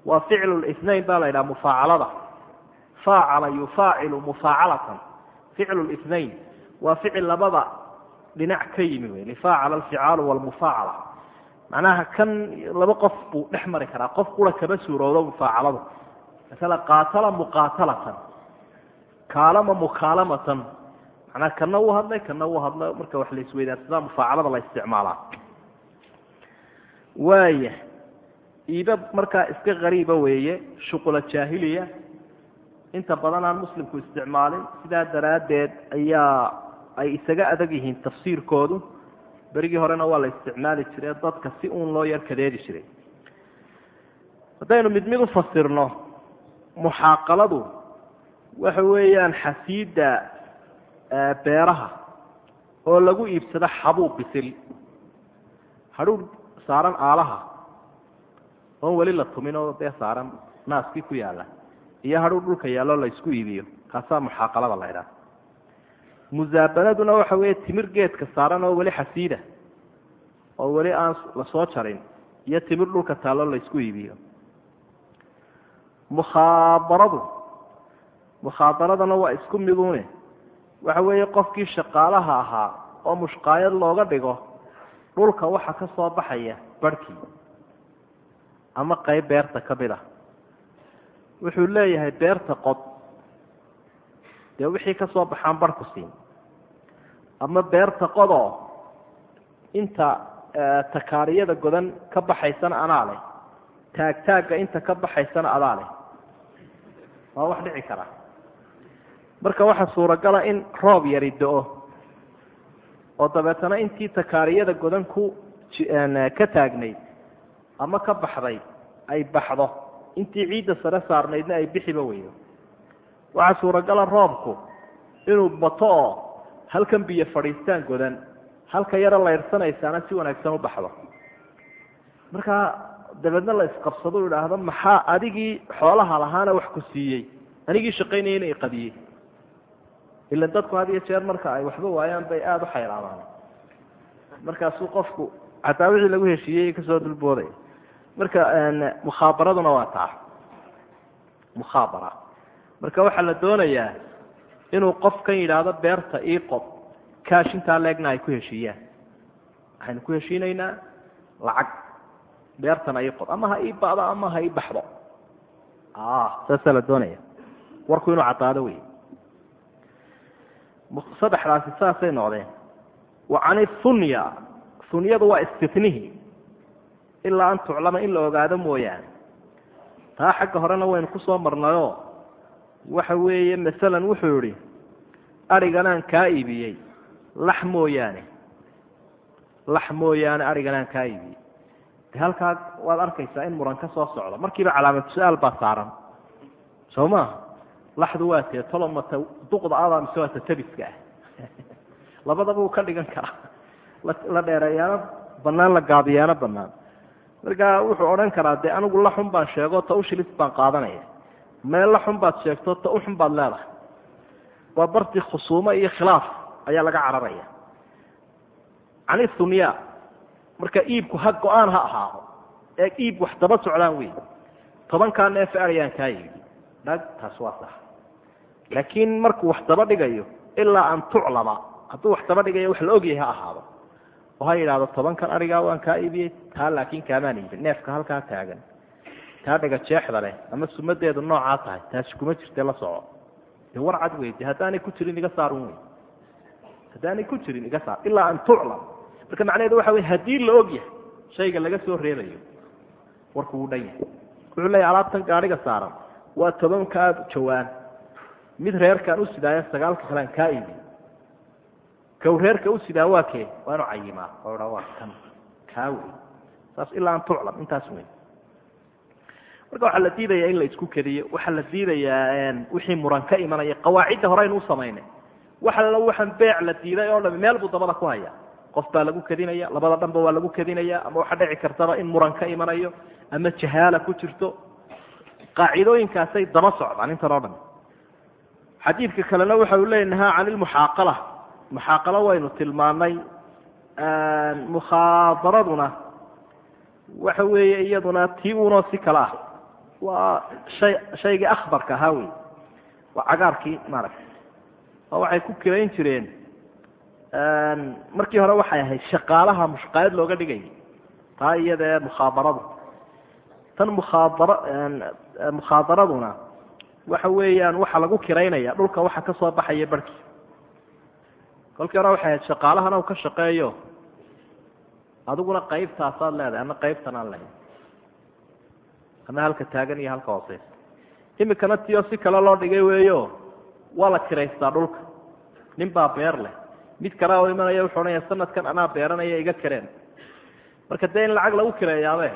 Speaker 1: waa ficlu lithnain baa la yidhaha mufaacalada faacala yufaacilu mufaacalatan ficlu lithnain waa ficil labada dhinac ka yimi wey lifaacala alficaalu wlmufaacala macnaha kan laba qof buu dhex mari karaa qof kura kaba suuroodo mufaacaladu masala qaatala muqaatalatan kaalama mukaalamatan manaa kana uu hadlay kana uu hadla marka wax la isweydaarsadaa mufaacalada la isticmaalaa. Waaya iiba markaa iska qariiba weeye shuqula jaahiliya. Inta badan aan muslimku isticmaalin sidaa daraaddeed ayaa ay isaga adag yihiin tafsiirkoodu. Berigii horena waa la isticmaali jiray dadka si uun loo yar kadeedi jiray. Haddaynu mid mid u fasirno muxaaqaladu waxa weeyaan xasiida beeraha oo lagu iibsado xabuub bisil. Hadhuur saaran aalaha oon weli la tumin oo dee saaran naaskii ku yaalla iyo hadhuur dhulka yaallo la isku iibiyo kaasaa muxaaqalada la ydhaha musaabanaduna waxa weeye timir geedka saaran oo weli xasiida oo weli aan la soo jarin iyo timir dhulka taallo la isku iibiyo. Mukhaadaradu mukhaabaradana waa isku midune waxa weeye qofkii shaqaalaha ahaa oo mushqaayad looga dhigo dhulka waxa ka soo baxaya barhkii ama qayb beerta ka mid ah. Wuxuu leeyahay beerta qod. Dee wixii ka soo baxaan barhku siin. Ama beerta qodoo inta takaariyada godan ka baxaysana anaa leh. Taagtaagga inta ka baxaysana adaa leh. Waa wax dhici kara marka waxaa suuragala in roob yari do-o oo dabeetana intii takaariyada godan ku ka taagnayd ama ka baxday ay baxdo. Intii ciidda sare saarnaydna ay bixiba weydo waxaa suuragala roobku inuu bato oo halkan biyo fadhiistaan godan halka yaro laydhsanaysaana si wanaagsan u baxdo. Markaa dabeedna la isqabsado u idhaahdo maxaa adigii xoolaha lahaana wax ku siiyey? Anigii shaqaynayana i qadiyey ila dadku had iyo jeer marka ay waxba waayaan bay aada u xayraamaan markaasuu qofku xataa wixii lagu heshiiyey ka soo dulbooday. Marka mukhaabaraduna waa taa. Mukhaabara. Marka waxaa la doonayaa inuu qofkan yidhaahdo beerta ii qob kaash intaa leegna ay ku heshiiyaan. Waxaynu ku heshiinaynaa lacag beertana ii qob ama ha ii ba'do ama ha ii baxdo. Saasaa la doonaya warku inuu caddaado wey saddexdaasi saasay noqdeen. Wa can ihunya hunyadu waa istinihi ilaa an tuclama in la ogaado mooyaane. Taa xagga horena waynu ku soo marnayoo waxa weeye masalan wuxuu yihi ariganaan kaa iibiyey. Lax mooyaane. Lax mooyaane ariganaan kaa iibiyey. De halkaa waad arkaysaa in muran ka soo socdo. Markiiba calaamatu su'aal baa saaran. Soo maaha laxdu waa tee tolomata duqda adaa mise waa tatabiska ah. *laughs* Labadaba uu ka dhigan karaa. La dheereeyaana banaan la gaabiyaana banaan markaa wuxuu odhan karaa dee anigu laxun baan sheego ta ushilis baan qaadanaya. Meel laxun baad sheegto ta uxun baad leedahay. Waa bartii khusuumo iyo khilaaf ayaa laga cararaya. Can ithunya marka iibku ha go'aan ha ahaado ee iib wax daba socdaan wey tobankaa neef arayaan kaa iibi dhag taas waa sax laakiin markuu wax daba dhigayo ilaa an tuclama hadduu wax daba dhigayo wax la ogyahay ha ahaado. Oo ha yidhaahdo tobankan arigaa waan kaa iibiyey taa laakiin kaamaan iibin neefka halkaa taagan. Taa dhaga jeexda leh ama sumadeedu noocaa tahay taasi kuma jirte la soco. De war cad wey de haddaanay ku jirin iga saarun wey haddaanay ku jirin iga saar ilaa an tuclam marka macnaheedu waxa wey haddii la og yahay shayga laga soo reebayo warku wuu dhan yahay. Wuxuu leeyahy alaabtan gaadhiga saaran waa tobankaa jawaan mid reerkaan u sidaayo sagaalka kalean kaa iibi kaw reerka u sidaa waa kee? Waa inu cayimaa. Oo dha waa kan kaa wey saas ilaa an tuclam intaas wey marka waxaa la diidayaa in la isku kediyo waxaa la diidayaa wixii muran ka imanaya qawaacidda hore aynu u samaynay wax waxaan beec la diiday oo dhami meel buu dabada ku haya qof baa lagu kedinaya labada dhanba waa lagu kedinaya ama waxaa dhici kartaba in muran ka imanayo ama jahaala ku jirto. Qaacidooyinkaasay daba socdaan intan oo dhan xadiidka kalena waxa uu leeya nahaa can ilmuxaaqala. Muxaaqalo waynu tilmaanay mukhaadaraduna waxa weeye iyaduna tii unoo si kale ah. Waa hay shaygii akhbarka ahaa wey waa cagaarkii maaragtay. Oo waxay ku kirayn jireen markii hore waxay ahayd shaqaalaha mushqaayad looga dhigayay taa iyada ee mukhaadaradu tan mukhaadara mukhaadaraduna waxa weeyaan waxa lagu kiraynaya dhulka waxa ka soo baxaya barhkii kolkii hore waxay ahayd shaqaalahana uu ka shaqeeyo. Adiguna qaybtaasaad leedahay ana qaybtan aan lehay ama halka taagan iyo halka hooseysa imikana tiyo si kale loo dhigay weeyo waa la kiraystaa dhulka. Nin baa beer leh. Mid kale oo imanaya wuxuu odhanaya sanadkan anaa beeranaya iga kireen. Marka dee in lacag lagu kireeyaabe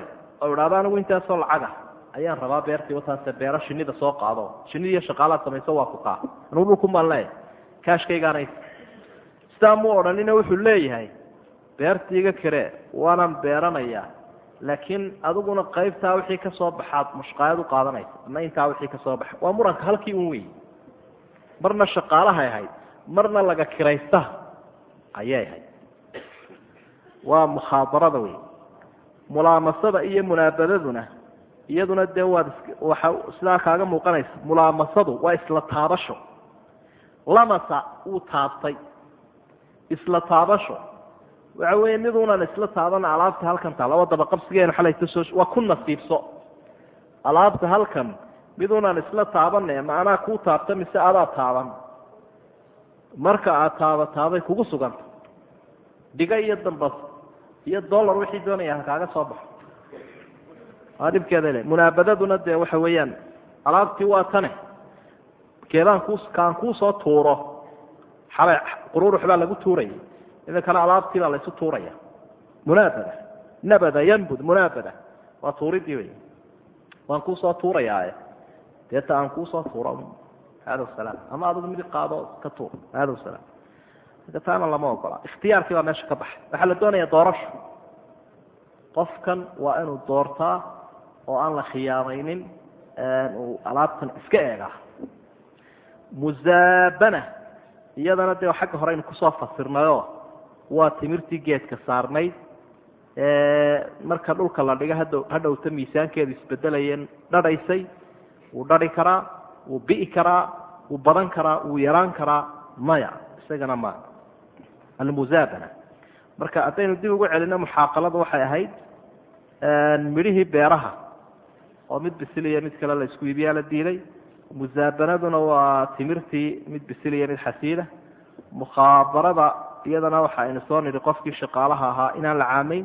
Speaker 1: oo idhaado anigu intaasoo lacaga ayaan rabaa beertii wataase beero shinida soo qaado. Shinida iyo shaqaalaad samayso waa ku kaa anugu dhulkun baan leeyahay kaashkaygaanay sidaa mu odhanina wuxuu leeyahay beertii iga kiree waanaan beeranayaa laakiin adiguna qaybtaa wixii ka soo baxaad mushqaayad u qaadanaysa. Ama intaa wixii ka soo baxa waa muranka halkii un wey marna shaqaalahay ahayd marna laga kiraysta ayay ahayd. Waa mukhaadarada wey mulaamasada iyo munaabadaduna iyaduna dee waad waxa sidaa kaaga muuqanaysa mulaamasadu waa isla taabasho. Lamasa wuu taabtay. Isla taabasho. Waxa weeye miduunan isla taabana alaabta halkan taa laba daba qabsigeenu xalayta soo waa ku nasiibso. Alaabta halkan miduunan isla taabane ma anaa kuu taabta mise adaa taaban. Marka aad taabataabay kugu suganta. Dhiga iyo dambas iyo dollar wixii doonaya hakaaga soo baxo waa dhibkeeda le munaabadaduna dee waxa weeyaan alaabtii waa tane. Keedaan ku kaan kuusoo tuuro. Xalay qururux baa lagu tuuraya iminkana alaabtii baa laysu tuuraya. Munaabada. Nabada yanbud munaabada. Waa tuuridii wey. Waan kuusoo tuurayaae deeta aan kuusoo tuura hada salaam. Ama adigu midi qaado ka tuur. Hada salaam. Taana lama ogola. Ikhtiyaarkii baa meesha ka baxay. Waxaa la doonaya doorasho. Qofkan waa inuu doortaa oo aan la khiyaamaynin uu alaabtan iska eegaa muzaabana iyadana dee xagga hore aynu ku soo fasirnayo waa timirtii geedka saarnayd marka dhulka la dhiga hadh hadhowta miisaankeedu isbedelayeen dhadhaysay wuu dhari karaa wuu bi'i karaa wuu badan karaa wuu yaraan karaa maya isagana ma almuzaabana. Marka haddaynu dib ugu celino muxaaqalada waxay ahayd midhihii beeraha oo mid bisiliya mid kale la isku iibiyaa la diiday musaabanaduna waa timirtii mid bisiliya mid xasiida mukhaabarada iyadana waxa aynu soo nidhi qofkii shaqaalaha ahaa inaan la caamayn.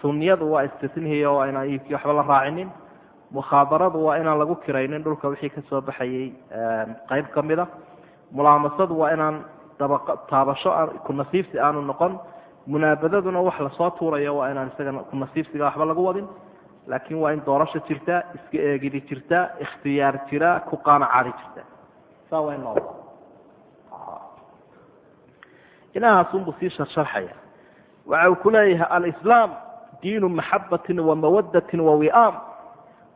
Speaker 1: Sunyadu waa istisnihi oo inaan waxba la raacinin. Mukhaabaradu waa inaan lagu kiraynin dhulka wixii ka soo baxayay qayb ka mida mulaamasadu waa inaan taabasho ku nasiibsi aanu noqon. Munaabadaduna wax la soo tuurayo waa inaan isagana ku nasiibsiga waxba lagu wadin laakiin waa in doorasho jirtaa iska eegidi jirtaa ikhtiyaar jiraa ku qaanacadi jirtaa saa waa in loo wado inahaasunbuu sii sharsharxaya waxa uu ku leeyahay alislaam diinu maxabatin wa mawadatin wa wi'aam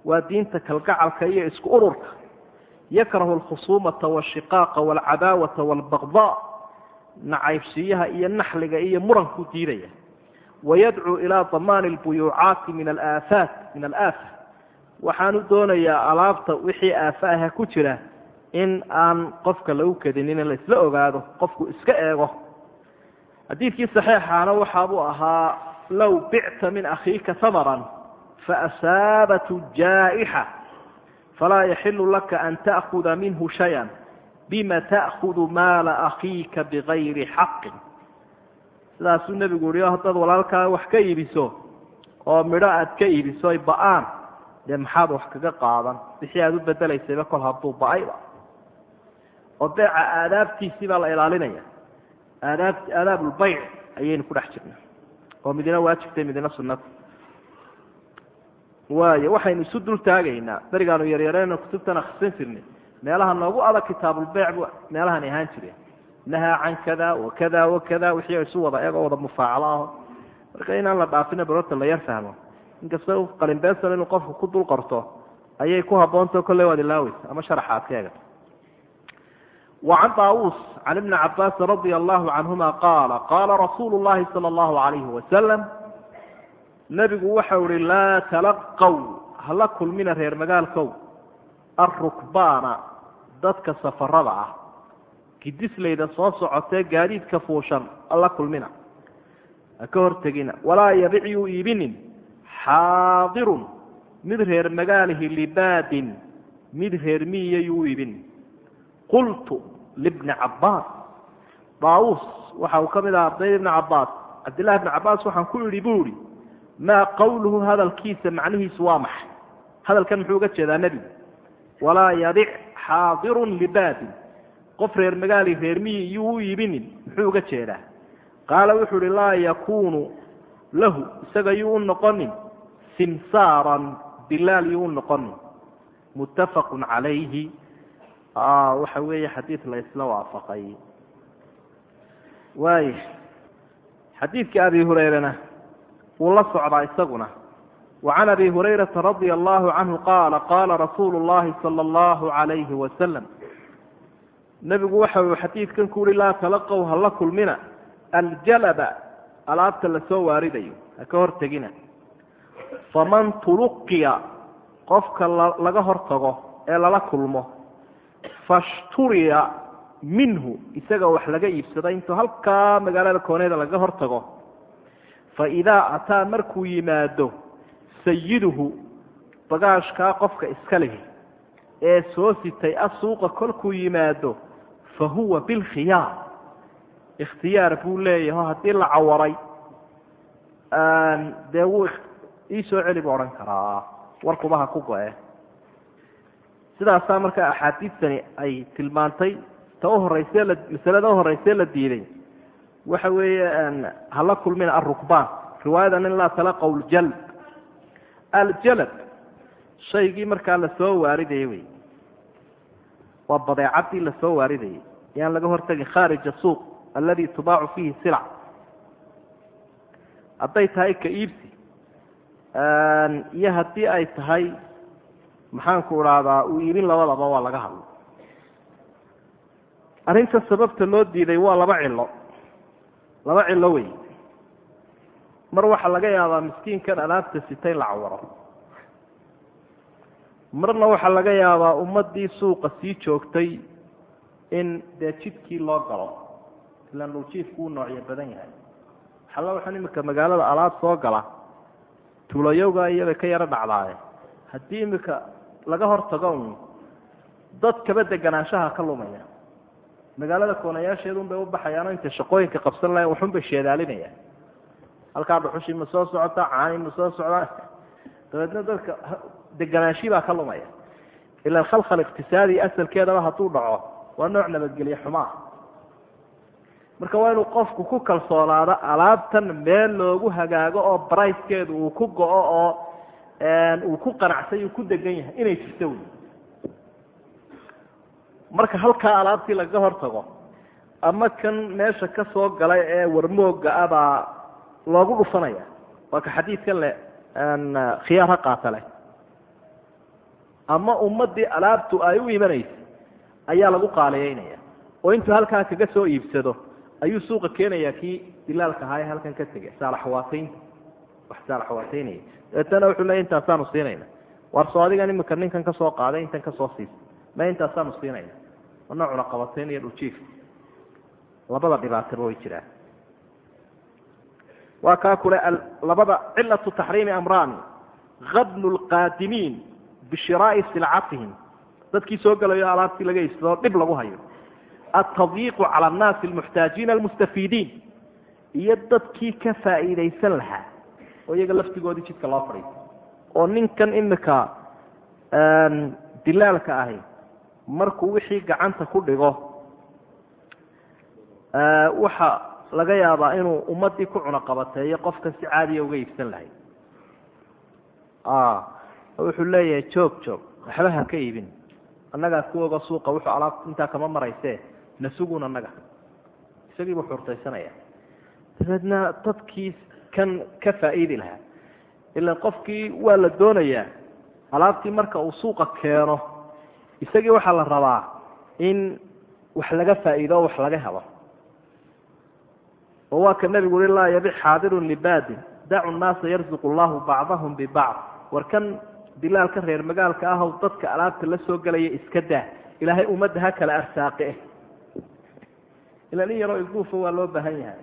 Speaker 1: waa diinta kalgacalka iyo isku ururka yakrahu alkhusuumata washiqaaqa walcadaawata walbaqdaa nacaybshiyaha iyo naxliga iyo murankuu diidaya wayadcuu ilaa damaani albuyuucaati min alaafaat min alaafa waxaanu doonayaa alaabta wixii aafa aha ku jira in aan qofka lagu kadinin in la isla ogaado qofku iska eego xadiidkii saxiixaana waxaabuu ahaa low bicta min akhiika hamaran faasaabathu jaa'ixa falaa yaxilu laka an ta'kuda minhu shaya bima ta'kudu maala akhiika bigayri xaqin sidaasuu nebigu yihi haddaad walaalkaa wax ka iibiso oo midho aad ka iibiso ay ba'aan dee maxaad wax kaga qaadan? Wixii aada u bedelaysayba kol hadduu ba'ayba oo beeca aadaabtiisii baa la ilaalinaya aadaab aadaabulbayc ayaynu ku dhex jirna oo midina waajibtay midina sunnata waayo waxaynu isu dul taagaynaa. Berigaanu yaryareyno kutubtan akrisan jirnay meelaha noogu adag kitaabulbeyc bu meelahan ahaan jireen nahaa can kada wakada wakada wixii isu wada eegoo wada mufaacalo ah marka inaan la dhaafina barota la yar fahmo. Inkasta qalinbeesal inuu qofku ku dul qorto ayay ku haboontao kolley waad ilaaweysa ama sharaxaadkeega wa can daawuus can ibni cabaasin radia allahu canhuma qaala qaala rasuulu llahi sala allahu alayhi wasalam nebigu waxau ihi laa talaqow hala kulmina reer magaalkow. Arukbaana dadka safarada ah gidislayda soo socotee gaadiidka fuushan hala kulmina. Haka hortegina walaa yabic yuu iibinin xaadirun mid reer magaalihi libaadin mid reer miya yuu iibinin qultu libni cabaas daawuus waxa uu ka mid aha ardayda ibni cabaas cabdillahi ibni cabaas waxaan ku idhi bu ihi maa qawluhu hadalkiisa macnihiisu waa maxay? Hadalkan muxuu uga jeedaa nebigu walaa yabic xaadirun libaadin qof reer magaali reermiyi iyo u iibinin muxuu uga jeedaa? Qaala wuxuu uhi laa yakuunu lahu isaga yuu u noqonin simsaaran dilaal yuu u noqonin. Muttafaqu calayhi. Ah, waxa weeye xadiid la isla waafaqay. Waay xadiidka abi hurayrana wuu la socdaa isaguna. Wa abi hurayraa radia allahu canhu qaala qaala rasuulu llahi sala allahu alayhi wasalam nebigu waxa uu xadiidkan ku uhi laa talaqow hala kulmina. Aljalaba alaabta la soo waaridayo ha ka hor tegina faman tuluqiya qofka laga hor tago ee lala kulmo fashturiya minhu isaga wax laga iibsada intuu halkaa magaalada kooneeda laga hor tago fa idaa ataa markuu yimaado sayiduhu bagaashkaa qofka iska leh ee soo sitay asuuqa kolkuu yimaado fa huwa bilkhiyaar ikhtiyaar buu leeyaho haddii la cawaray dee wuu iisoo celi buu odhan karaa warkuba ha ku go-e sidaasaa markaa axaadiistani ay tilmaantay ta uhoreyse la masalada uhoreysee la diiday waxa weeye hala kulmina arukbaan riwaayadan in laa talaqaw ljalb aljalab shaygii markaa la soo waaridayay wey waa badeecadii la soo waaridayay yaan laga hortagin khaarija suuq aladi tubaacu fiihi silac hadday tahay ka iibsi iyo haddii ay tahay maxaanku idhaahdaa uu iibin labadaba waa laga hadlo arrinta sababta loo diiday waa laba cilo laba cilo wey mar waxaa laga yaabaa miskiinkan alaabta sita in la cawaro marna waxaa laga yaabaa ummaddii suuqa sii joogtay in dee jidkii loo galo ilaan dhuljiifku uu noocyo badan yahay. Waxalla waxaan imika magaalada alaab soo gala tuulayowga iyabay ka yaro dhacdaaye. Haddii imika laga hortago un dad deganaanshaha ka lumaya. Magaalada koonayaasheedun bay u baxayaano intay shaqooyinka qabsan lahayn waxun bay sheedaalinayaan. Halkaa dhuxushii ma soo socota caani ma soo socdaa dabeedna dadka deganaanshii baa ka lumaya. Ilaan khalkhal iqtisaadi asalkeedaba hadduu dhaco waa nooc nabadgelye xumaa. Marka waa inuu qofku ku kalsoonaado alaabtan meel loogu hagaago oo bricekeedu uu ku go-o oo uu ku qanacsay uu ku degan yahay inay jirto wey marka halkaa alaabtii lagaga hortago ama kan meesha ka soo galay ee warmooga ah baa loogu dhufanaya waa ka xadiidkan le khiyaar ha qaata leh ama ummaddii alaabtu ay u imanaysay ayaa lagu qaaliyeynaya oo intuu halkaa kaga soo iibsado ayuu suuqa keenaya kii dilaalka ahaa ee halkan ka tegay. Saalaxwaataynta wax saalaxwaataynaya dabeetana wuxuu leey intaasaanu siinayna waar soo adigan ninkan ka soo qaaday intan ka soo siisa ma intaasaanu siinayna nooc cunaqabatayn iyo dhuljiif labada dhibaataba way jiraan. Waa kaa kule labada cilatu taxriimi amraani habnu lqaadimiin bishiraai silcatihim dadkii soo gelayo alaabtii laga iibsadoo dhib lagu hayo altadyiiqu cala annaasi almuxtaajiina almustafiidiin iyo dadkii ka faa'iidaysan lahaa oo iyaga laftigoodii jidka loo fadhiyo oo ninkan imika dilaalka ahi markuu wixii gacanta ku dhigo waxa laga yaabaa inuu ummaddii ku cunaqabateeyo qofkan si caadiya uga iibsan lahay wuxuu leeyahay joog joog waxba ha ka iibin. Annagaa kuwoga suuqa wuxuu alaab intaa kama marayse nasugun annaga. Isagiibuu xurtaysanaya dabeedna dadkii kan ka faa'iidi lahaa. Ilan qofkii waa la doonayaa alaabtii marka uu suuqa keeno isagii waxaa la rabaa in wax laga faa'iido o wax laga helo. Oo waa ka nebigu ui laa yabic xaadirun libaadin dacu nnaasa yarzuqu llahu bacdahum bibacd war kan dilaalka reer magaalka ahw dadka alaabta la soo gelaya iska daa. Ilaahay ummadda ha kala arsaaqe. Ilan in yaroo ilduufa waa loo baahan yahay.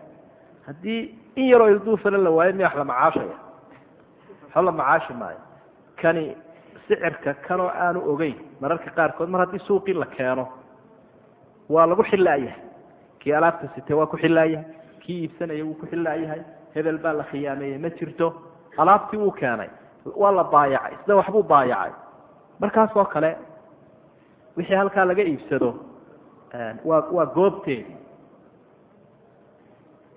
Speaker 1: Haddii in yaroo ilduufana la waayo miya wax la macaashaya? Waxba la macaashi maayo. Kani sicirka kanoo aanu ogeyn. Mararka qaarkood mar haddii suuqii la keeno waa lagu xillaayahay. Kii alaabta sitay waa ku xillaayahay? Kii iibsanaya wuu ku xillaayahay? Hebel baa la khiyaameeyey ma jirto? Alaabtii wuu keenay waa la baayacay. Sida waxbuu baayacay. Markaas oo kale wixii halkaa laga iibsado waa waa goobteedi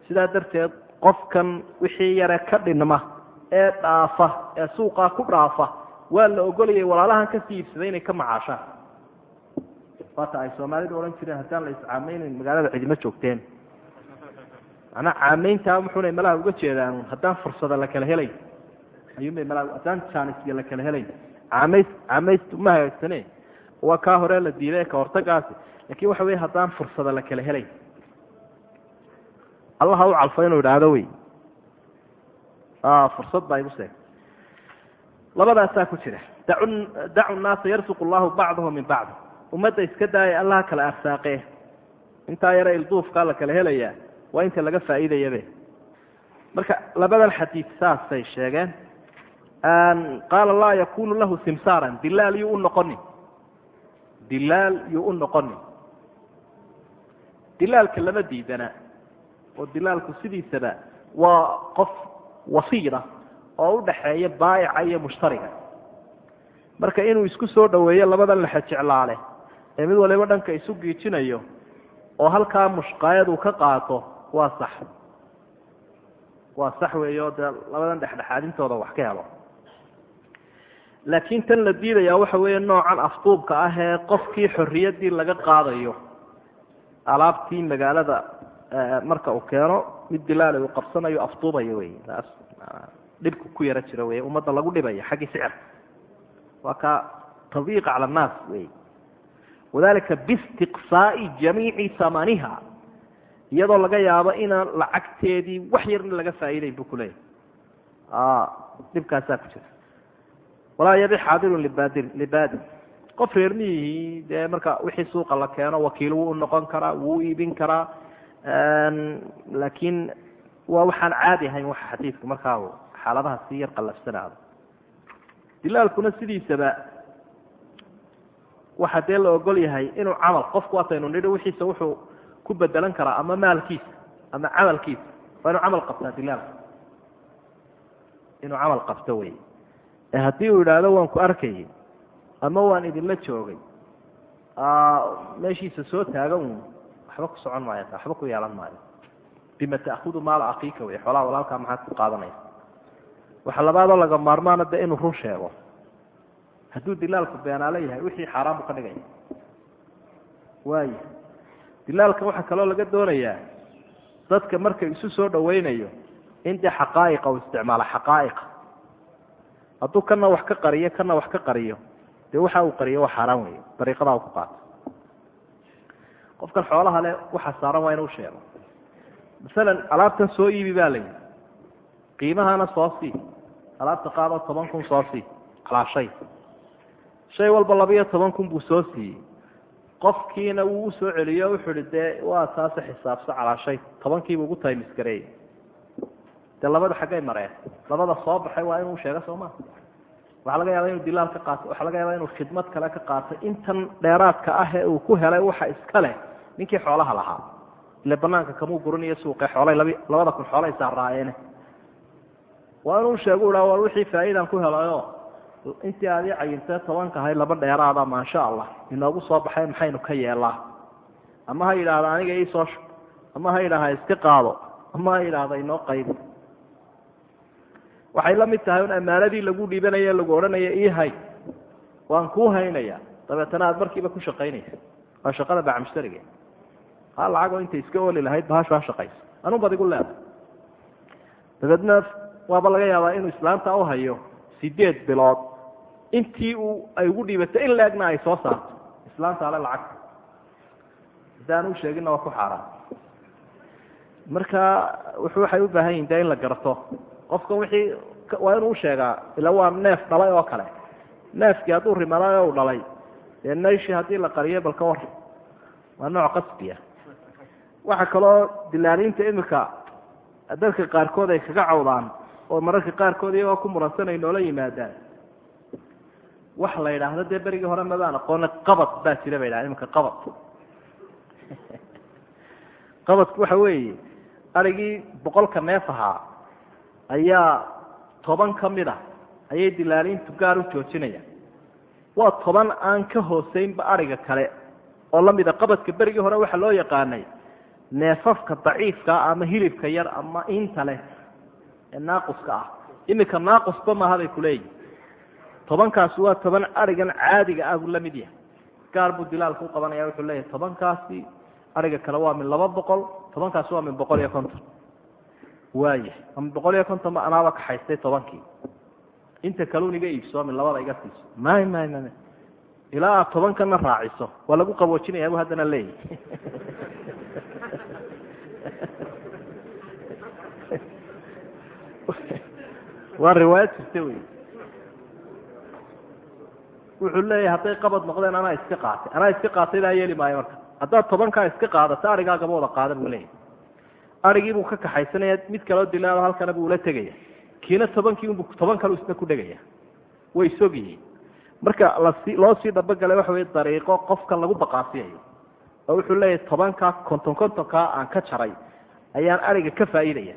Speaker 1: sidaa darteed qofkan wixii yare ka dhinma ee dhaafa ee suuqaa ku dhaafa waa la ogolayay walaalahan ka sii iibsaday inay ka macaashaan waata ay soomaalidu odhan jireen haddaan la iscaameynayn magaalada cidima joogteen. Manaa caameyntaa muxuunay malaha uga jeedaan haddaan fursada la kala ayuunbay malaa haddaan jaanisya la kala helayn. Caamays caamaystu ma hagaagsane waa kaa hore la diiday ka hortagaasi laakiin waxa wey haddaan fursada la kala helayn. Allaha u calfo inuu idhaahdo wey fursad baa igu seeg labadaasaa ku jira. Dacu nnaasa yarsuqu llahu bacdahum min bacd ummadda iska daaya allaha kala arsaaqee. Intaa yare ilduufkaa la kala helayaa waa inta laga faa'iidayabe. Marka labadan xadiid saasay sheegeen qaala laa yakunu lahu simsaaran dilaal yuu u noqonin dilaal yuu u noqonin dilaalka lama diidana oo dilaalku sidiisaba waa qof wasiida oo u dhaxeeya baayica iyo mushtariga. Marka inuu isku soo dhaweeyo labadan lexe jeclaale ee mid waliba dhanka isu giijinayo oo halkaa mushqaayad uu ka qaato waa sax. Waa sax weeyo dee labadan dhexdhexaadintooda wax ka helo laakiin tan la diidayaa waxa weeye noocan afduubka ah ee qofkii xorriyaddii laga qaadayo. Alaabtii magaalada marka uu keeno mid dilaali uu qabsanayo afduubayo wey taas dhibku ku yaro jiro wey ummadda lagu dhibaya xaggii sicirka waa ka tadyiiq cala annaas wey wadalika biistiqsaa'i jamiici samaniha iyadoo laga yaabo inaan lacagteedii wax yarna laga faa'iidayn bu kuleeyahy dhibkaasaa ku jira walaa yabi xaadirun libadin libadin qof reer miyihii dee marka wixii suuqa la keeno wakiil wuu noqon karaa wuu iibin karaa laakiin waa waxaan caadi ahayn waxa xadiidku markaa xaaladaha sii yar qallafsanaado. Dilaalkuna sidiisaba waxa dee la ogol yahay inuu camal qofku waataynu nidhi wixiisa wuxuu ku bedelan karaa ama maalkiisa ama camalkiisa waa inuu camal qabtaa dilaalka inuu camal qabto wey haddii uu yidhaahdo waan ku arkayay ama waan idinla joogay meeshiisa soo taagan un waxba ku socon maayo waxba ku yeelan maayo. Bima ta'hudu maala akiika wey xoolaha walaalkaa maxaad ku qaadanaysa. Waxa labaadoo laga maarmaana de inuu run sheego. Hadduu dilaalku beenaale yahay wixii xaaraan ka dhigaya waaya dilaalka waxaa kaloo laga doonayaa dadka marka isu soo dhawaynayo in dee xaqaa'iqa uu isticmaalo xaqaa'iqa hadduu kana wax ka qariyo kana wax ka qariyo dee waxa uu qariyo waa xaaraan wey dariiqadaa ku qaato. Qofkan xoolaha le waxa saaran waa inuu sheego. Masalan alaabtan soo iibi baa layihi qiimahana soo sii. Alaabta qaadoo toban kun soo sii. Calaa shay. Walba labiyo toban kun buu soo siiyey. Qofkiina wuu u soo celiyo wuxuu ihi dee waa taase xisaabsa calaa shay. Ugu tahay miskareey dee labada xaggay mareen. Labada soo baxay waa inuu sheego soo maa waxaa laga yaaba inuu dilaal ka qaato. Waxaa laga yaaba inuu khidmad kale ka qaato. Intan dheeraadka ah ee uu ku helay waxa iska leh ninkii xoolaha lahaa. Ile banaanka kamuu gurinayo suuqe xoolay labi labada kun xoolay saaraayeene waa inuu sheegu ha war wixii faa'iidaan ku helayo. Intii aad ii cayintee tobanka ahay laba dheeraada maasha allah inoogu soo baxay maxaynu ka yeelaa. Ama ha yidhaahda aniga iisoo ama ha yidhaahda iska qaado. Ama ha yidhaahda inoo qaybi waxay la mid tahay un ammaanadii lagu dhiibanaye lagu odhanaya ii hay. Waan kuu haynaya dabeetana aad markiiba ku shaqaynaysa waa shaqada bacmushtariga ha lacagoo intay iska ooli lahayd bahashu ha shaqayso anun bad igu leeday. Dabeedna waaba laga yaabaa inuu islaanta u hayo sideed bilood. Intii uu ay ugu dhiibatay in laegna ay soo saarto. Islaanta ale lacagta hadaan u sheeginna waa ku xaaraan. Marka waxay u baahan yihiin de in la garto qofka wixii waa inuu usheegaa ila waa neef dhalay oo kale. Neefkii hadduu rimalay o u dhalay dee nayshi haddii la qariyo bal ka war. Waa nooc qasbiya waxaa kaloo dilaaliinta imika dadka qaarkood ay kaga cawdaan oo mararka qaarkood iyagoo ku muransanay noola yimaadaan. Wax la yidhaahdo dee berigii hore madaan aqoona qabad baa jira ba yidhahda imika qabad. *laughs* Qabadku waxa weeye arigii boqolka neef ahaa ayaa toban ka mid a ayay dilaaliintu gaar u joojinayaan waa toban aan ka hooseynba ariga kale oo lamida qabadka berigii hore waxaa loo yaqaanay neefafka daciifkaa ama hilibka yar ama inta leh ee naaquska ah. Iminka naaqusba maaha kuleeyihin tobankaasi waa toban arigan caadiga ah buu la yahay. Gaar buu dilaalka u qabanaya wuxuu leeyahay tobankaasi ariga kale waa min laba boqol tobankaasi waa min boqol iyo konton waaya ama boqol iyo konton ba anaaba kaxaystay tobankii. Inta kalun iga iibso min labada iga siiso may may may ilaa aad tobankana raaciso waa lagu qaboojinaya bu haddana leeyahy *laughs* waa riwaayad jirta wey. Wuxuu leeyahay hadday qabad noqdeen anaa iska qaatay. Anaa iska qaataydaa yeeli maayo marka. Haddaad tobankaa iska qaadato arigaagaba wada qaada buu leeyahay arigii buu ka kaxaysanaya mid kaloo dilaalo halkana buu ula tegaya kiina tobankii unbu toban kalu isna ku dhegaya way sog yihiin. Marka loo sii dhabogalay waxa wey dariiqo qofka lagu baqaasiyayo. Oo wuxuu leeyahay tobankaa konton kontonkaa aan ka jaray ayaan ariga ka faa'iidaya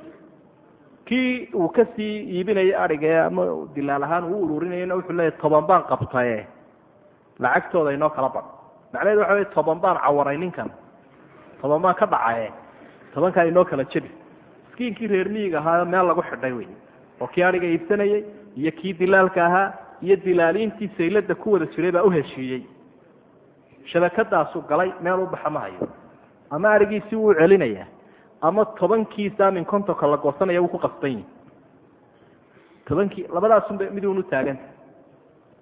Speaker 1: kii uu ka sii iibinayay ariga ama dilaal ahaan uu ururinayana wuxuu leeyahay toban baan qabtaye lacagtooda inoo kala badh macnaheedu waxa wey toban baan cawaray ninkan toban baan ka dhacaye tobankaa inoo kala jebi miskiinkii reer miyiga ahaayo meel lagu xidhay wey oo kii ariga iibsanayey iyo kii dilaalka ahaa iyo dilaaliintii saylada ku wada jiray baa u heshiiyey. Shabakadaasu galay meel u baxa ma ama arigiisii wuu celinayaa ama tobankiisa min kontonka la goosanaya wuu ku qasban yihi tobankii labadaasunba miduunu taaganta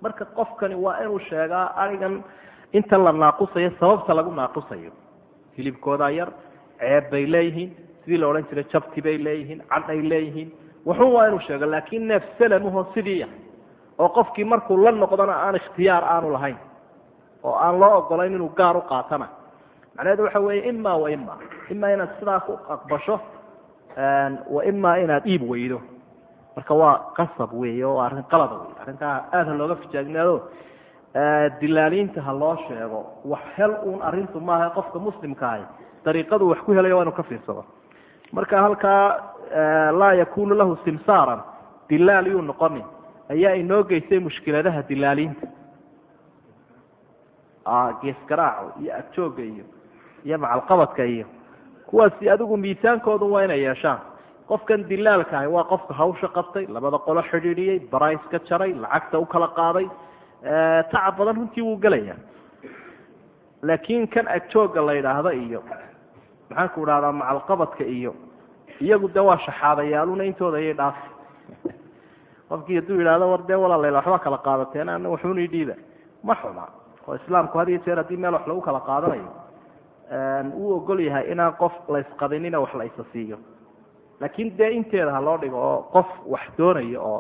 Speaker 1: marka qofkani waa inuu sheegaa arigan inta la naaqusayo sababta lagu naaqusayo. Hilibkoodaa yar ceeb bay leeyihiin sidii la odhan jiray jabti bay leeyihiin cadhay leeyihiin. Wuxun waa inuu sheego laakiin neef salamuho sidiiya oo qofkii markuu la noqdona aan ikhtiyaar aanu lahayn oo aan loo ogolayn inuu gaar u qaatana. Macnaheedu waxa weeye ima wa ima ima inaad sidaa ku aqbasho wa ima inaad iib weydo. Marka waa qasab wey oo arrin qalada wey arrintaa aada ha looga fijaagnaado. Dilaaliinta ha loo sheego. Wax hel uun arrintu maaha qofka muslimka ahi dariiqadu wax ku helayo waa inu ka fiirsado. Marka halkaa laa yakunu lahu simsaaran dilaal yuu noqonin ayaa inoo geystay mushkiladaha dilaaliinta geesgaraaco iyo agjooga iyo iyo macalqabadka iyo. Kuwaasi adigu miisaankoodu waa inay yeeshaan. Qofkan dilaalka ahi waa qofka hawsha qabtay labada qolo xidhiidhiyey barice ka jaray lacagta u kala qaaday tacab badan runtii wuu gelaya laakiin kan agjooga la yidhaahdo iyo maxaanku idhahdaa macalqabadka iyo iyagu de waa shaxaadayaaluna intooda ayay dhaafi qofkii hadduu yidhahdo war dee walaalayl waxba kala qaadateen ana waxuni dhiiba. Ma xuma. Oo islaamku had iyo jeer haddii meel wax lagu kala qaadanayo wuu ogol yahay inaan qof laysqadinina wax la isa siiyo. Laakiin dee inteeda ha loo dhigo oo qof wax doonayo oo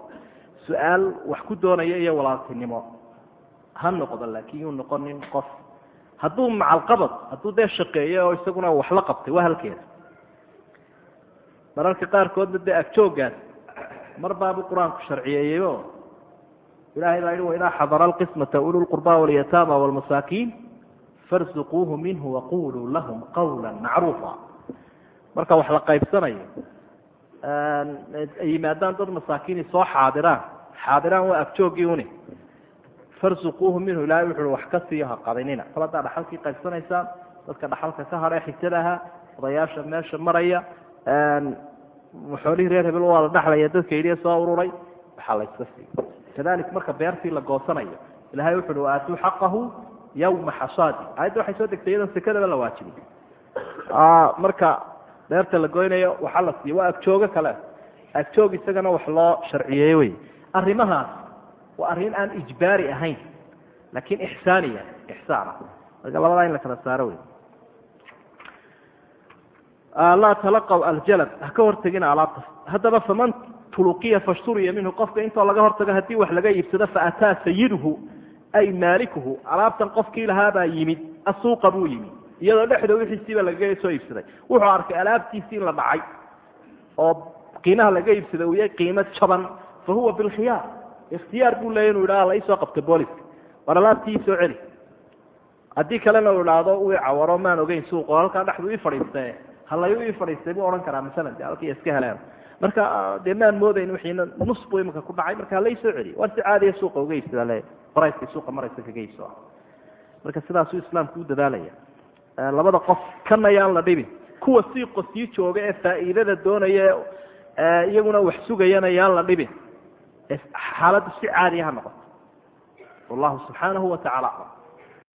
Speaker 1: su'aal wax ku doonaya iyo walaaltinimo ha noqdo laakiin yuu noqonin qof hadduu macalqabad hadduu dee shaqeeye oo isaguna wax la qabtay waa halkeeda. Mararka qaarkoodna dee agjoogaas mar baabuu qur'aanku sharciyeeyeyo ilahay baa yihi waidaa xadara alqismata ulu lqurba walyataama wlmasaakiin farzuquuhu minhu waquluu lahum qawla macruufa. Marka wax la qaybsanayo ay yimaadaan dad masaakiini soo xaadiraan. Xaadiraan waa agjooggii uni farzuquuhu minhu ilahay wuxu wax ka siiyo ha qadinina kol haddaa dhaxalkii qaybsanaysaan dadka dhaxalka ka hadhee xigtada ahaa odayaasha meesha maraya xoolihii reer hebel waa la dhaxlaya dadka yidhi soo ururay waxaa la yska siiyo. Kadalik marka beertii la goosanayo ilahay wuxu uhi waatuu xaqahu yawma xasaadi. Aayadda waxay soo degtay iyadan sekadaba la waajibay marka beerta la goynayo waxaa la siiya waa agjoogo kale. Agjoog isagana wax loo sharciyeeye wey. Arrimahaas waa arrin aan ijbaari ahayn laakiin ixsaaniya ixsaana marka labadaa in la kala saaro wey laa talaqaw aljalab ha ka hortegina alaabta. Haddaba faman tuluqiya fashturiya minhu qofka intoo laga hortago haddii wax laga iibsado faataa sayiduhu ay maalikuhu. Alaabtan qofkii lahaabaa yimid asuuqa buu yimid. Iyadoo dhexda wixiisiiba lagaga soo iibsaday. Wuxuu arkay alaabtiisii in la dhacay oo qiimaha laga iibsaday uu yahay qiimo jaban fa huwa bilkhiyaar ikhtiyaar buu leeya inu idhaha la isoo booliska war alaabtii soo celi. Haddii kalena uu idhaahdo uu cawaro maan ogeyn suuqo halkaa dhexdu ii fadhiiste halayu ii fadhiistay buu odhan karaa masalan de halkii iska heleen. Marka dee maan moodayn wixiina nus buu imika ku dhacay. Marka hala isoo celiy war si caadiya suuqa uga iibsada le bricekii suuqa maraysa kaga iibso marka sidaasuu islaamku u dadaalaya. Labada qof kana yaan la dhibin. Kuwa siiqo sii jooga ee faa'iidada doonaya iyaguna wax sugayana yaan la dhibin xaaladdu si caadiya ha noqoto. Wallahu subxaanahu wa tacala aclam